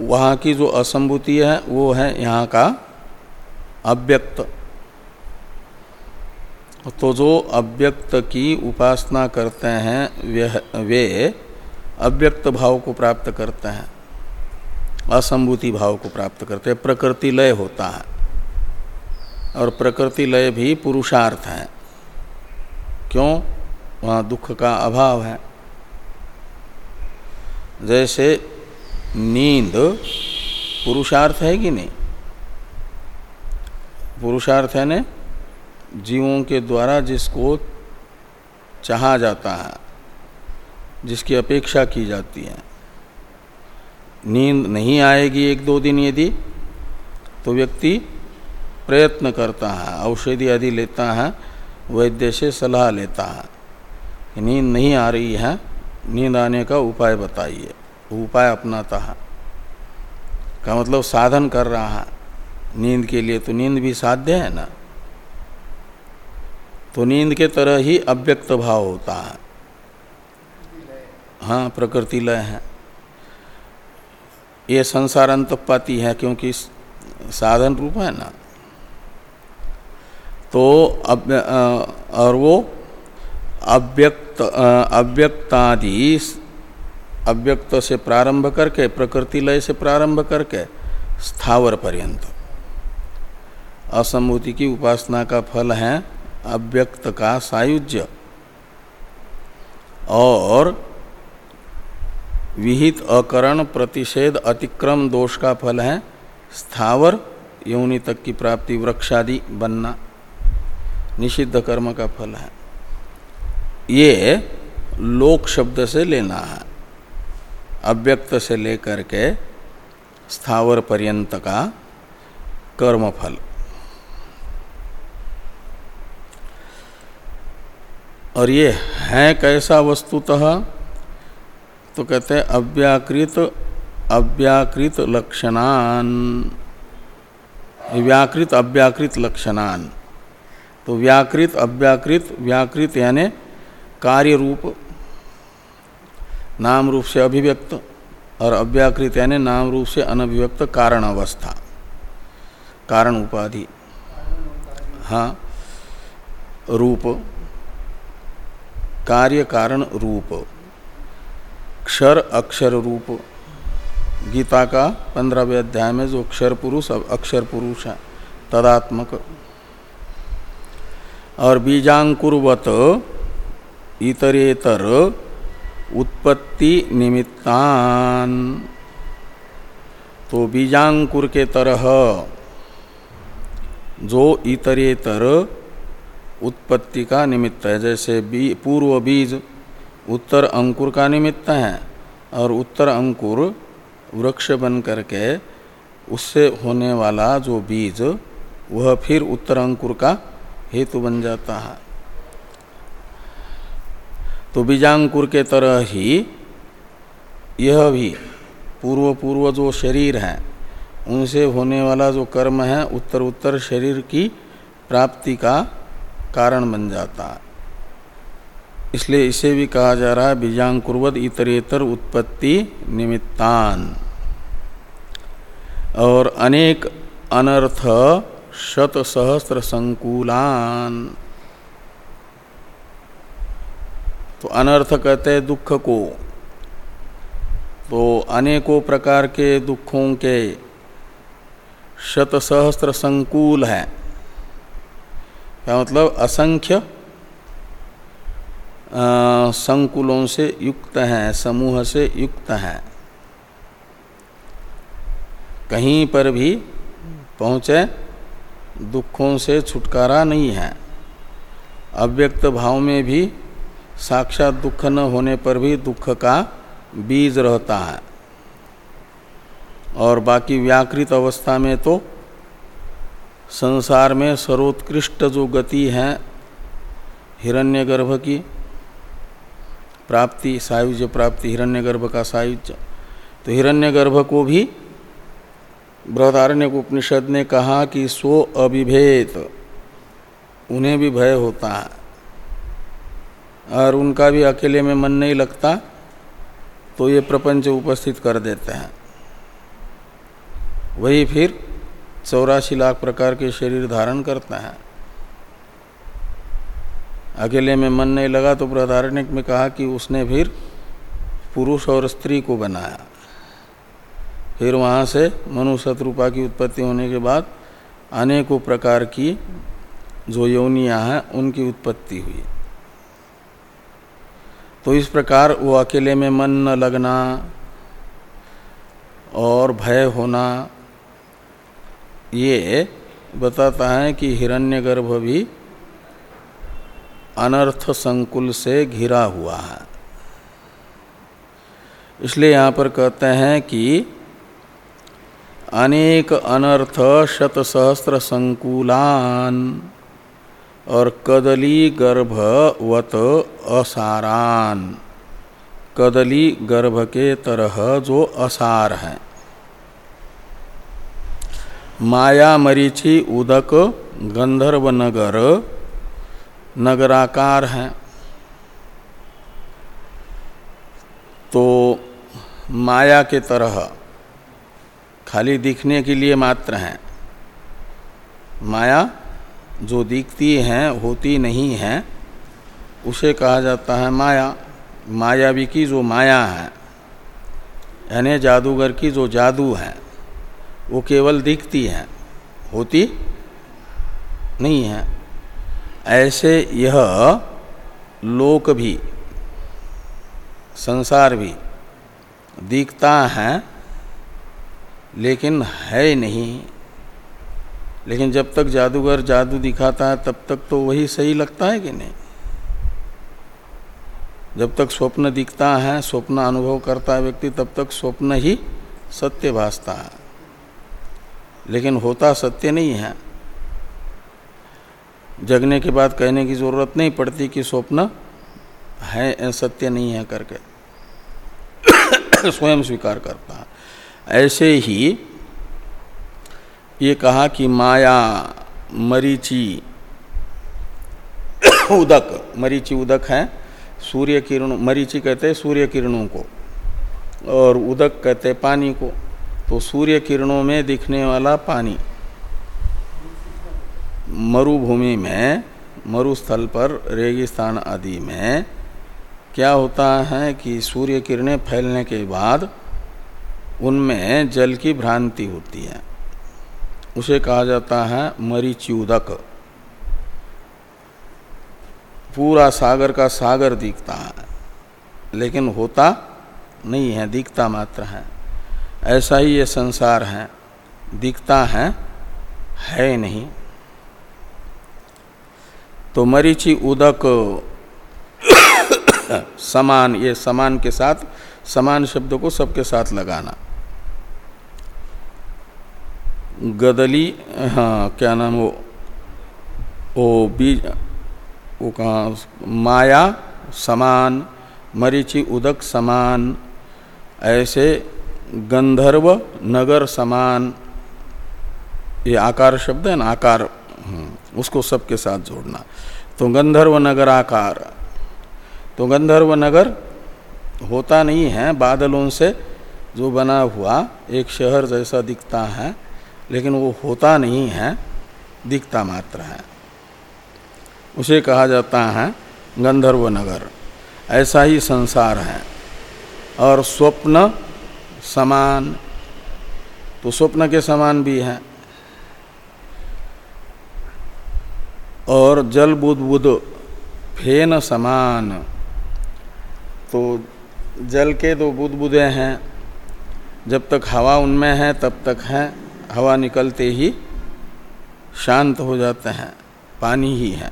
वहाँ की जो असंभूति है, वो है यहाँ का अव्यक्त। तो जो अव्यक्त की उपासना करते हैं वे अव्यक्त भाव को प्राप्त करते हैं। असंभूति भाव को प्राप्त करते हैं। प्रकृति लय होता है। और प्रकृति लय भी पुरुषार्थ है। क्यों? वहाँ दुख का अभाव है। जैसे नींद पुरुषार्थ है कि नहीं? पुरुषार्थ है ने? जीवों के द्वारा जिसको चाहा जाता है, जिसकी अपेक्षा की जाती है। नींद नहीं आएगी एक दो दिन यदि तो व्यक्ति प्रयत्न करता है, औषधि आदि लेता है, वैद्य से सलाह लेता है। नींद नहीं आ रही है, नींद आने का उपाय बताइए। उपाय अपनाता है। का मतलब साधन कर रहा है। नींद के लिए तो नींद भी साध्य है ना? तो नींद के तरह ही अव्यक्त भाव होता है। हाँ प्रकृति लय है। ये संसार अंत पाती है, क्योंकि साधन रूप है ना। तो अब और वो अव्यक्त अव्यक्तादि अव्यक्त से प्रारंभ करके, प्रकृति लय से प्रारंभ करके, स्थावर पर्यंत। असम्भूति की उपासना का फल है अव्यक्त का सायुज्य। और विहित अकरण प्रतिषेध अतिक्रम दोष का फल है स्थावर, योनि तक की प्राप्ति वृक्षादि बनना। निषिद्ध कर्म का फल है। ये लोक शब्द से लेना है। अव्यक्त से लेकर के स्थावर पर्यंत का कर्म फल और ये है कैसा वस्तुतः? तो कहते हैं अव्याकृत अव्याकृत लक्षणान। व्याकृत, अव्याकृत लक्षणान। तो व्याकृत, अव्याकृत, व्याकृत यानी कार्य रूप नाम रूप से अभिव्यक्त और अव्याकृत यानी नाम रूप से अनभिव्यक्त कारण अवस्था कारण उपाधि। हाँ रूप, कार्य कारण रूप, क्षर, अक्षर रूप। गीता का पंद्रहवें अध्याय में जो अक्षर पुरुष अक्षर पुरुष है, तदात्मक और बीजांकुरवत इतरेतर उत्पत्ति निमित्तान। तो बीजांकुर के तरह जो इतरेतर उत्पत्ति का निमित्त है, जैसे बी, पूर्व बीज, उत्तर अंकुर का निमित्त है और उत्तर अंकुर वृक्ष बन करके उससे होने वाला जो बीज, वह फिर उत्तर अंकुर का हेतु बन जाता है। तो बीजांकुर के तरह ही यह भी पूर्व पूर्व जो शरीर है, उनसे होने वाला जो कर्म है उत्तर उत्तर शरीर की प्राप्ति का कारण बन जाता है। इसलिए इसे भी कहा जा रहा है बीजांकुर्वत इतरेतर उत्पत्ति निमित्तान। और अनेक अनर्थ शत सहस्त्र संकुलान तो अनर्थ कहते हैं दुख को। तो अनेकों प्रकार के दुखों के शत सहस्त्र संकुल है। क्या मतलब? असंख्य संकुलों से युक्त हैं, समूह से युक्त हैं। कहीं पर भी पहुँचे दुखों से छुटकारा नहीं है। अव्यक्त भाव में भी साक्षात दुख न होने पर भी दुख का बीज रहता है। और बाकी व्याकृत अवस्था में तो संसार में सर्वोत्कृष्ट जो गति है, हिरण्यगर्भ की प्राप्ति, सायुज्य प्राप्ति, हिरण्यगर्भ का सायुज्य तो हिरण्यगर्भ को भी बृहदारण्य उपनिषद ने कहा कि सो अभिभेद, उन्हें भी भय होता है। और उनका भी अकेले में मन नहीं लगता तो ये प्रपंच उपस्थित कर देते हैं। वही फिर चौरासी लाख प्रकार के शरीर धारण करता है। अकेले में मन नहीं लगा तो बृहदारण्य में कहा कि उसने फिर पुरुष और स्त्री को बनाया। फिर वहाँ से मनु शत्रुपा की उत्पत्ति होने के बाद अनेकों प्रकार की जो यौनियाँ हैं, उनकी उत्पत्ति हुई। तो इस प्रकार वो अकेले में मन न लगना और भय होना, ये बताता है कि हिरण्यगर्भ भी अनर्थ संकुल से घिरा हुआ है। इसलिए यहाँ पर कहते हैं कि अनेक अनर्थ शत सहस्त्र संकुलान और कदली गर्भवत असारान। कदली गर्भ के तरह जो असार है। माया मरीचि उदक गंधर्व नगर नगराकार है। तो माया के तरह खाली दिखने के लिए मात्र हैं। माया जो दिखती हैं, होती नहीं है, उसे कहा जाता है माया। मायावी की जो माया है, यानी जादूगर की जो जादू है, वो केवल दिखती है, होती नहीं है। ऐसे यह लोक भी, संसार भी, दिखता है लेकिन है नहीं। लेकिन जब तक जादूगर जादू दिखाता है, तब तक तो वही सही लगता है कि नहीं? जब तक स्वप्न दिखता है, स्वप्न अनुभव करता है व्यक्ति, तब तक स्वप्न ही सत्य भासता है। लेकिन होता सत्य नहीं है। जगने के बाद कहने की ज़रूरत नहीं पड़ती कि स्वप्न है, सत्य नहीं है करके। *coughs* स्वयं स्वीकार करता है। ऐसे ही ये कहा कि माया मरीची उदक मरीची उदक है, सूर्य किरण, मरीची कहते हैं सूर्य किरणों को, और उदक कहते हैं पानी को तो सूर्य किरणों में दिखने वाला पानी, मरुभूमि में, मरुस्थल पर, रेगिस्तान आदि में, क्या होता है कि सूर्य किरणें फैलने के बाद उनमें जल की भ्रांति होती है। उसे कहा जाता है मरीच्यूदक पूरा सागर का सागर दिखता है, लेकिन होता नहीं है, दिखता मात्र है। ऐसा ही ये संसार है, दिखता है है नहीं। तो मरीचि उदक *coughs* समान, ये समान के साथ समान शब्द को सबके साथ लगाना। गदली हाँ क्या नाम वो? ओ बीज वो कहाँ माया समान मरीचि उदक समान ऐसे गंधर्व नगर समान ये आकार शब्द है ना आकार हम्म, उसको सबके साथ जोड़ना। तो गंधर्व नगर आकार तो गंधर्व नगर होता नहीं है, बादलों से जो बना हुआ एक शहर जैसा दिखता है, लेकिन वो होता नहीं है, दिखता मात्र है। उसे कहा जाता है गंधर्व नगर। ऐसा ही संसार है। और स्वप्न समान तो स्वप्न के समान भी है। और जल बुद बुद फेन समान तो जल के दो बुदबुदे हैं। जब तक हवा उनमें है, तब तक है। हवा निकलते ही शांत हो जाते हैं, पानी ही है।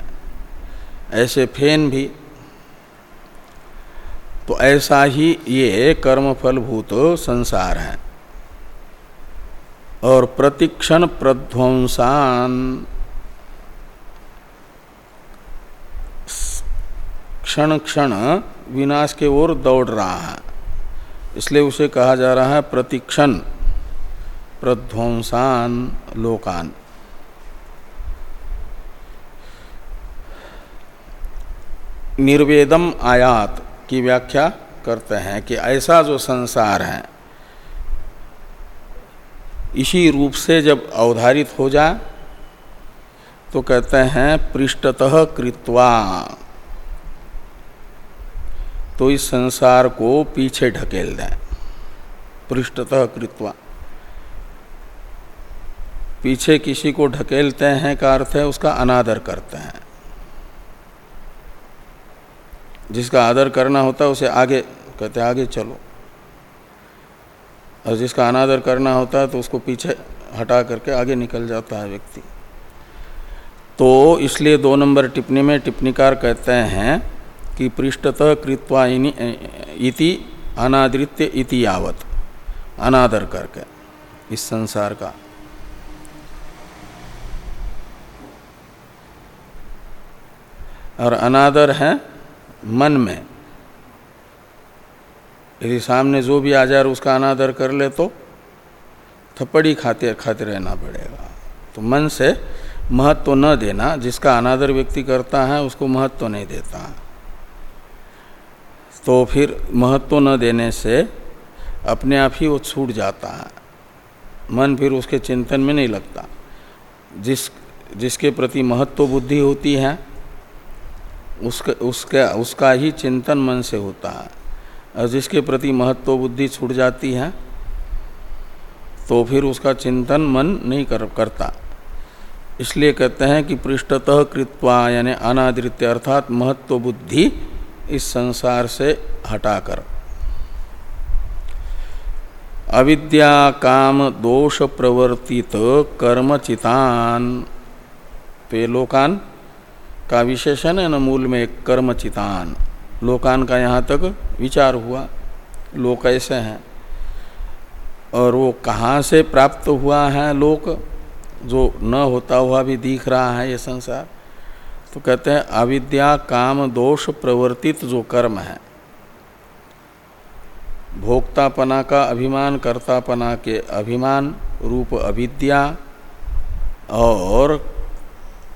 ऐसे फेन भी। तो ऐसा ही ये कर्मफलभूत संसार है। और प्रतिक्षण प्रध्वंसान क्षण क्षण विनाश के ओर दौड़ रहा है। इसलिए उसे कहा जा रहा है प्रतिक्षण, प्रध्वंसान लोकान। निर्वेदम आयात की व्याख्या करते हैं कि ऐसा जो संसार है, इसी रूप से जब अवधारित हो जाए तो कहते हैं पृष्ठतः कृत्वा। तो इस संसार को पीछे ढकेल दें। पृष्ठतः कृत्वा। पीछे किसी को ढकेलते हैं का अर्थ है उसका अनादर करते हैं। जिसका आदर करना होता है उसे आगे, कहते हैं, आगे चलो। और जिसका अनादर करना होता है तो उसको पीछे हटा करके आगे निकल जाता है व्यक्ति। तो इसलिए दो नंबर टिप्पणी में टिप्पणीकार कहते हैं कि पृष्ठतः कृत्वा इति अनादृत्य इति यावत। अनादर करके, इस संसार का। और अनादर है मन में। यदि सामने जो भी आ जाए उसका अनादर कर ले तो थप्पड़ी खाते खाते रहना पड़ेगा। तो मन से महत्व तो न देना, जिसका अनादर व्यक्ति करता है, उसको महत्व तो नहीं देता। तो फिर महत्व न देने से अपने आप ही वो छूट जाता है। मन फिर उसके चिंतन में नहीं लगता। जिस, जिसके प्रति महत्व बुद्धि होती है, उसका उसका उसका ही चिंतन मन से होता है। और जिसके प्रति महत्व बुद्धि छूट जाती है तो फिर उसका चिंतन मन नहीं कर, करता। इसलिए कहते हैं कि पृष्ठतः कृत्वा यानी अनादृत्य अर्थात महत्व बुद्धि इस संसार से हटाकर। अविद्या काम दोष प्रवर्तित कर्मचितान ये लोकान का विशेषण है न मूल में कर्म चितान। लोकान का यहाँ तक विचार हुआ। लोक ऐसे हैं। और वो कहाँ से प्राप्त हुआ है लोक? जो न होता हुआ भी दिख रहा है ये संसार। तो कहते हैं, अविद्या काम दोष प्रवर्तित जो कर्म है। भोक्तापना का अभिमान, कर्तापना के अभिमान, रूप अविद्या और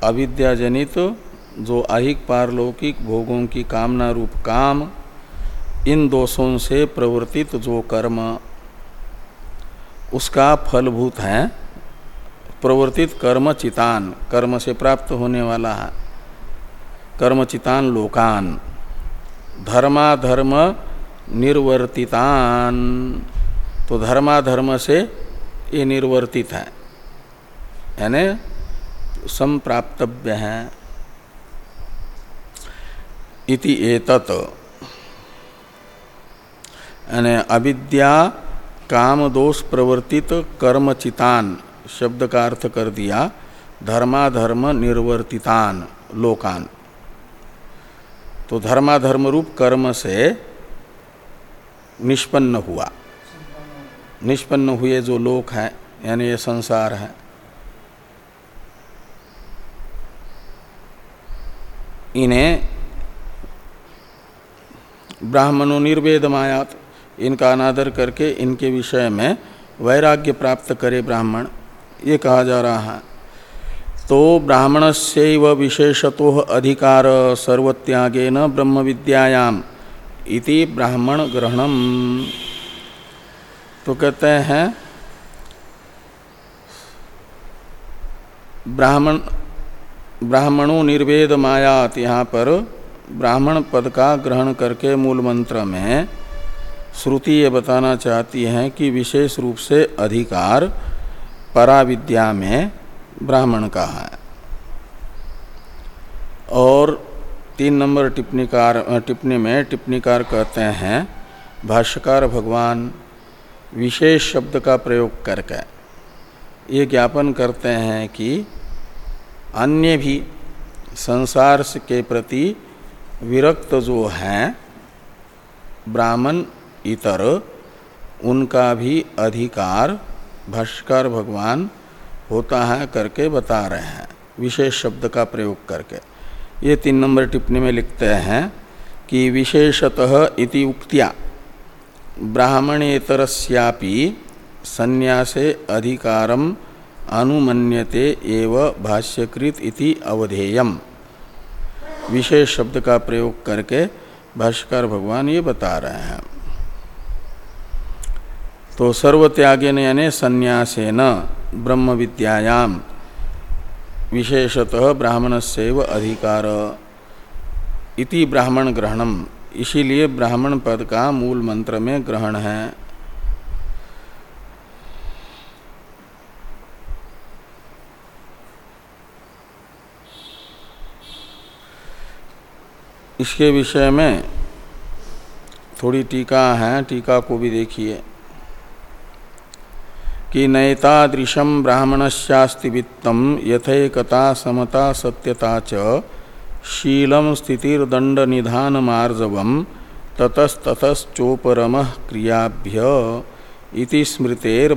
अविद्याजनित जो अहिक पारलौकिक भोगों की कामना रूप काम, इन दोषों से प्रवर्तित जो कर्म उसका फलभूत है, प्रवर्तित कर्म चितान, कर्म से प्राप्त होने वाला है। कर्म चितान लोकान। धर्माधर्म निर्वर्तितान। तो धर्माधर्म से ये निर्वर्तित है। यानी संप्राप्तव्य हैं। इति एतत। यानी अविद्या काम दोष प्रवर्तित कर्मचितान। शब्द का अर्थ कर दिया। धर्माधर्म निर्वर्तितान। लोकान। तो धर्माधर्म रूप कर्म से निष्पन्न हुआ। निष्पन्न हुए जो लोक हैं, यानी ये संसार है। इन्हें ब्राह्मणों निर्वेद मायात, इनका अनादर करके इनके विषय में वैराग्य प्राप्त करे ब्राह्मण, ये कहा जा रहा है। तो ब्राह्मण से विशेषतो अधिकार सर्वत्यागे न ब्रह्म विद्यायाम इति ब्राह्मण ग्रहणम तो कहते हैं, ब्राह्मण, ब्राह्मणों निर्वेद मायात यहाँ पर ब्राह्मण पद का ग्रहण करके मूल मंत्र में श्रुति ये बताना चाहती हैं कि विशेष रूप से अधिकार पराविद्या में ब्राह्मण का है। और तीन नंबर टिप्पणीकार, टिप्पणी में टिप्पणीकार कहते हैं, भाष्यकार भगवान विशेष शब्द का प्रयोग करके। ये ज्ञापन करते हैं कि अन्य भी संसार के प्रति विरक्त जो हैं, ब्राह्मण इतर, उनका भी अधिकार भाष्कर भगवान होता है करके बता रहे हैं, विशेष शब्द का प्रयोग करके। ये तीन नंबर टिप्पणी में लिखते हैं कि विशेषतः इति उक्तिया, ब्राह्मणेतरस्यापि संन्यासे अधिकारम अनुमन्यते एव भाष्यकृत इति अवधेयम। विशेष शब्द का प्रयोग करके भाष्कर भगवान ये बता रहे हैं। तो सर्वत्यागेन यानी संन्यासेन ब्रह्म विद्यायाम विशेषतः ब्राह्मण से अधिकार। इति ब्राह्मण ग्रहणम इसीलिए ब्राह्मण पद का मूल मंत्र में ग्रहण है। इसके विषय में थोड़ी टीका है। टीका को भी देखिए। कि नैतादृशम ब्राह्मणस्यास्ति वित्तम यथेकता समता सत्यता च शीलम स्थितिर्दंड निधान मार्जव ततस्ततश्चोपरम क्रियाभ्य इति स्मृतेर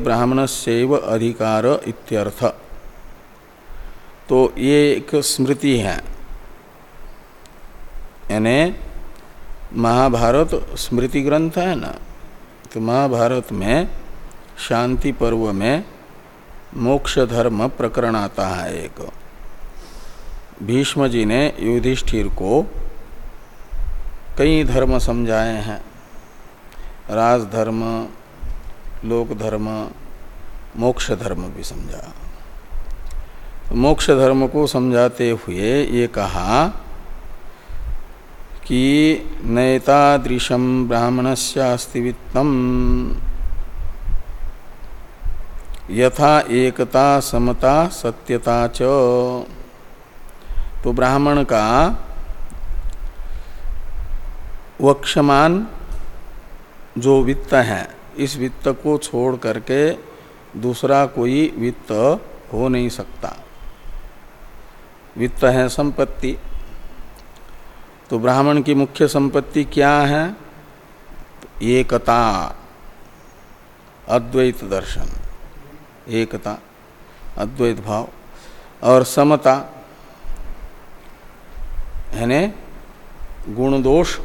अधिकार इत्यर्थ। तो ये एक स्मृति है। यानी महाभारत स्मृति ग्रंथ है ना? तो महाभारत में शांति पर्व में मोक्ष धर्म प्रकरण आता है एक। भीष्म जी ने युधिष्ठिर को कई धर्म समझाए हैं। राजधर्म लोक धर्म मोक्ष धर्म भी समझा। मोक्ष धर्म को समझाते हुए ये कहा कि नैतादृशम ब्राह्मणस्यास्ति वित्तम यथा एकता समता सत्यता च। तो ब्राह्मण का वक्षमान जो वित्त है, इस वित्त को छोड़ करके दूसरा कोई वित्त हो नहीं सकता। वित्त है संपत्ति। तो ब्राह्मण की मुख्य संपत्ति क्या है? एकता, अद्वैत दर्शन। एकता अद्वैत भाव और समता यानी गुण दोष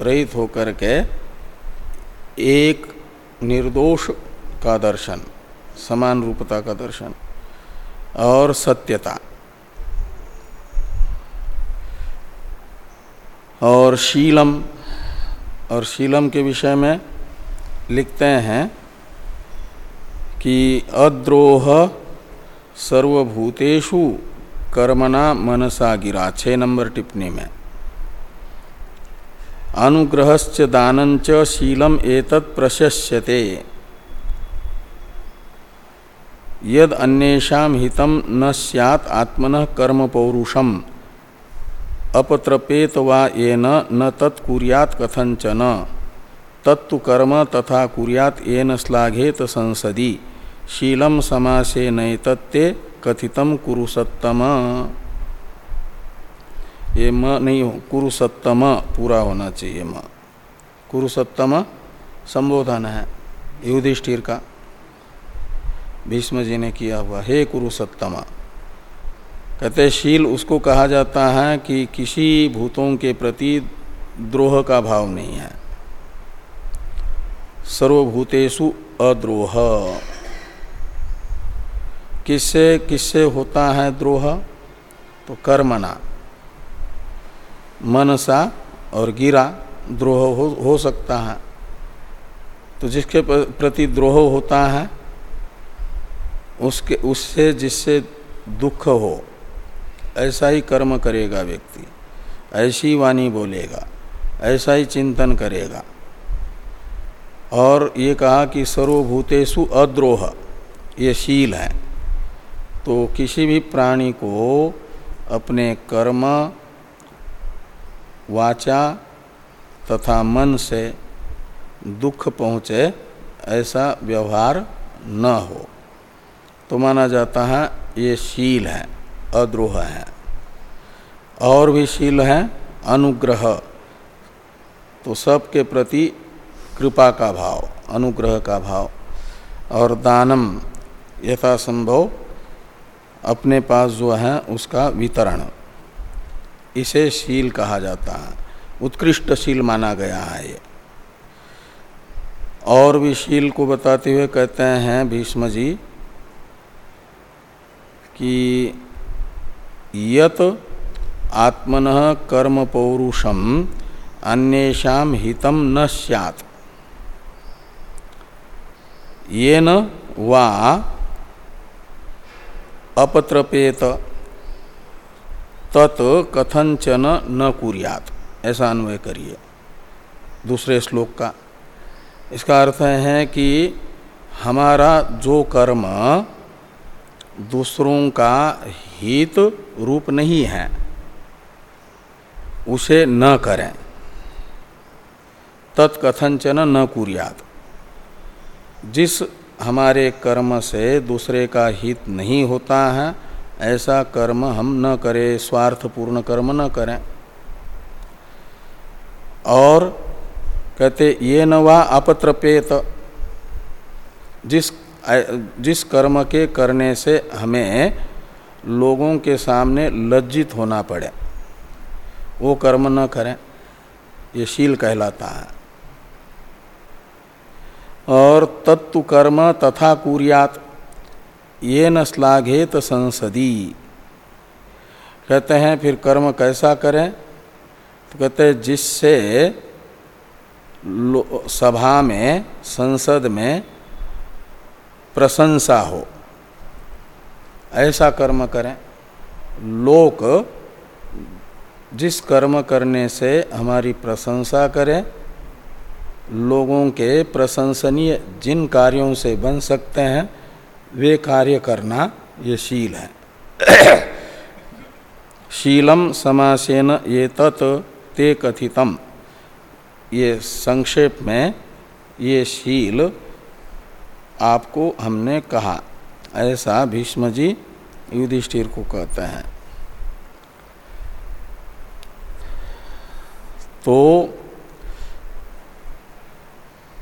रहित होकर के एक निर्दोष का दर्शन, समान रूपता का दर्शन और सत्यता। और शीलम और शीलम के विषय में लिखते हैं कि अद्रोह सर्वभूतेषु कर्मणा मनसा गिरा। छः नंबर टिप्पणी में। अनुग्रहश्च दानंच शीलम एतत् प्रशस्यते। यद अन्येषाम हितम न सैत् आत्मन कर्म पौरुषम अपत्रपेत वा ये न तत्कुरियात कथंचन तत्व कर्म तथा कुरियात येन श्लाघेत संसदी। शीलम समासे नैतत्ते कथितम कुरुसत्तम। ये म नहीं हो, कुरुसत्तम पूरा होना चाहिए म। कुरुसत्तम संबोधन है, युधिष्ठिर का। भीष्म जी ने किया हुआ, हे कुरुसत्तमा। कहते शील उसको कहा जाता है कि किसी भूतों के प्रति द्रोह का भाव नहीं है। सर्वभूतेषु अद्रोह। किससे किससे होता है द्रोह? तो कर्मना मनसा और गिरा द्रोह हो, हो सकता है। तो जिसके प्रति द्रोह होता है उसके उससे जिससे दुख हो ऐसा ही कर्म करेगा व्यक्ति। ऐसी वाणी बोलेगा ऐसा ही चिंतन करेगा। और ये कहा कि सर्वभूतेषु अद्रोह ये शील है। तो किसी भी प्राणी को अपने कर्म, वाचा तथा मन से दुख पहुँचे, ऐसा व्यवहार न हो। तो माना जाता है, ये शील है, अद्रोह है। और भी शील है, अनुग्रह। तो सबके प्रति कृपा का भाव, अनुग्रह का भाव। और दानम यथासंभव अपने पास जो है उसका वितरण। इसे शील कहा जाता है। उत्कृष्ट शील माना गया है ये। और भी शील को बताते हुए कहते हैं भीष्म जी, कि यत आत्मन कर्म पौरुषम अन्यषा हितम न सैत ये न वा अपत्रपेत। तत् कथंचन न कुरियात। ऐसा अन्वय करिए। दूसरे श्लोक का। इसका अर्थ है कि हमारा जो कर्म दूसरों का हित रूप नहीं है, उसे न करें। तत्कथंचन न कुरियात। जिस हमारे कर्म से दूसरे का हित नहीं होता है। ऐसा कर्म हम न करें, स्वार्थपूर्ण कर्म न करें। और कहते, ये न वा अपत्रपेत। जिस जिस कर्म के करने से हमें लोगों के सामने लज्जित होना पड़े, वो कर्म न करें, ये शील कहलाता है। और तत्व कर्म तथा कुरियात। ये न श्लाघेत संसदी। कहते हैं, फिर कर्म कैसा करें? तो कहते हैं, जिससे सभा में, संसद में प्रशंसा हो। ऐसा कर्म करें। लोक जिस कर्म करने से हमारी प्रशंसा करें लोगों के प्रशंसनीय जिन कार्यों से बन सकते हैं, वे कार्य करना ये शील है। *coughs* शीलम समासेन ये तत् ते कथितम। ये संक्षेप में ये शील आपको हमने कहा, ऐसा भीष्म जी युधिष्ठिर को कहते हैं। तो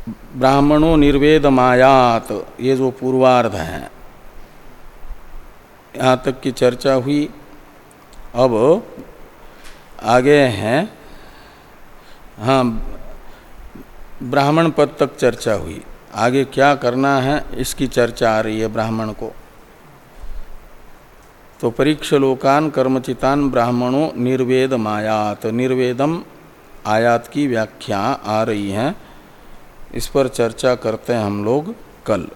ब्राह्मणों निर्वेद मायात ये जो पूर्वार्ध है। यहाँ तक की चर्चा हुई। अब आगे हैं। हाँ ब्राह्मण पद तक चर्चा हुई। आगे क्या करना है, इसकी चर्चा आ रही है ब्राह्मण को। तो परीक्ष लोकान कर्मचितान ब्राह्मणों निर्वेद मायात निर्वेदम आयात की व्याख्या आ रही है। इस पर चर्चा करते हैं हम लोग कल।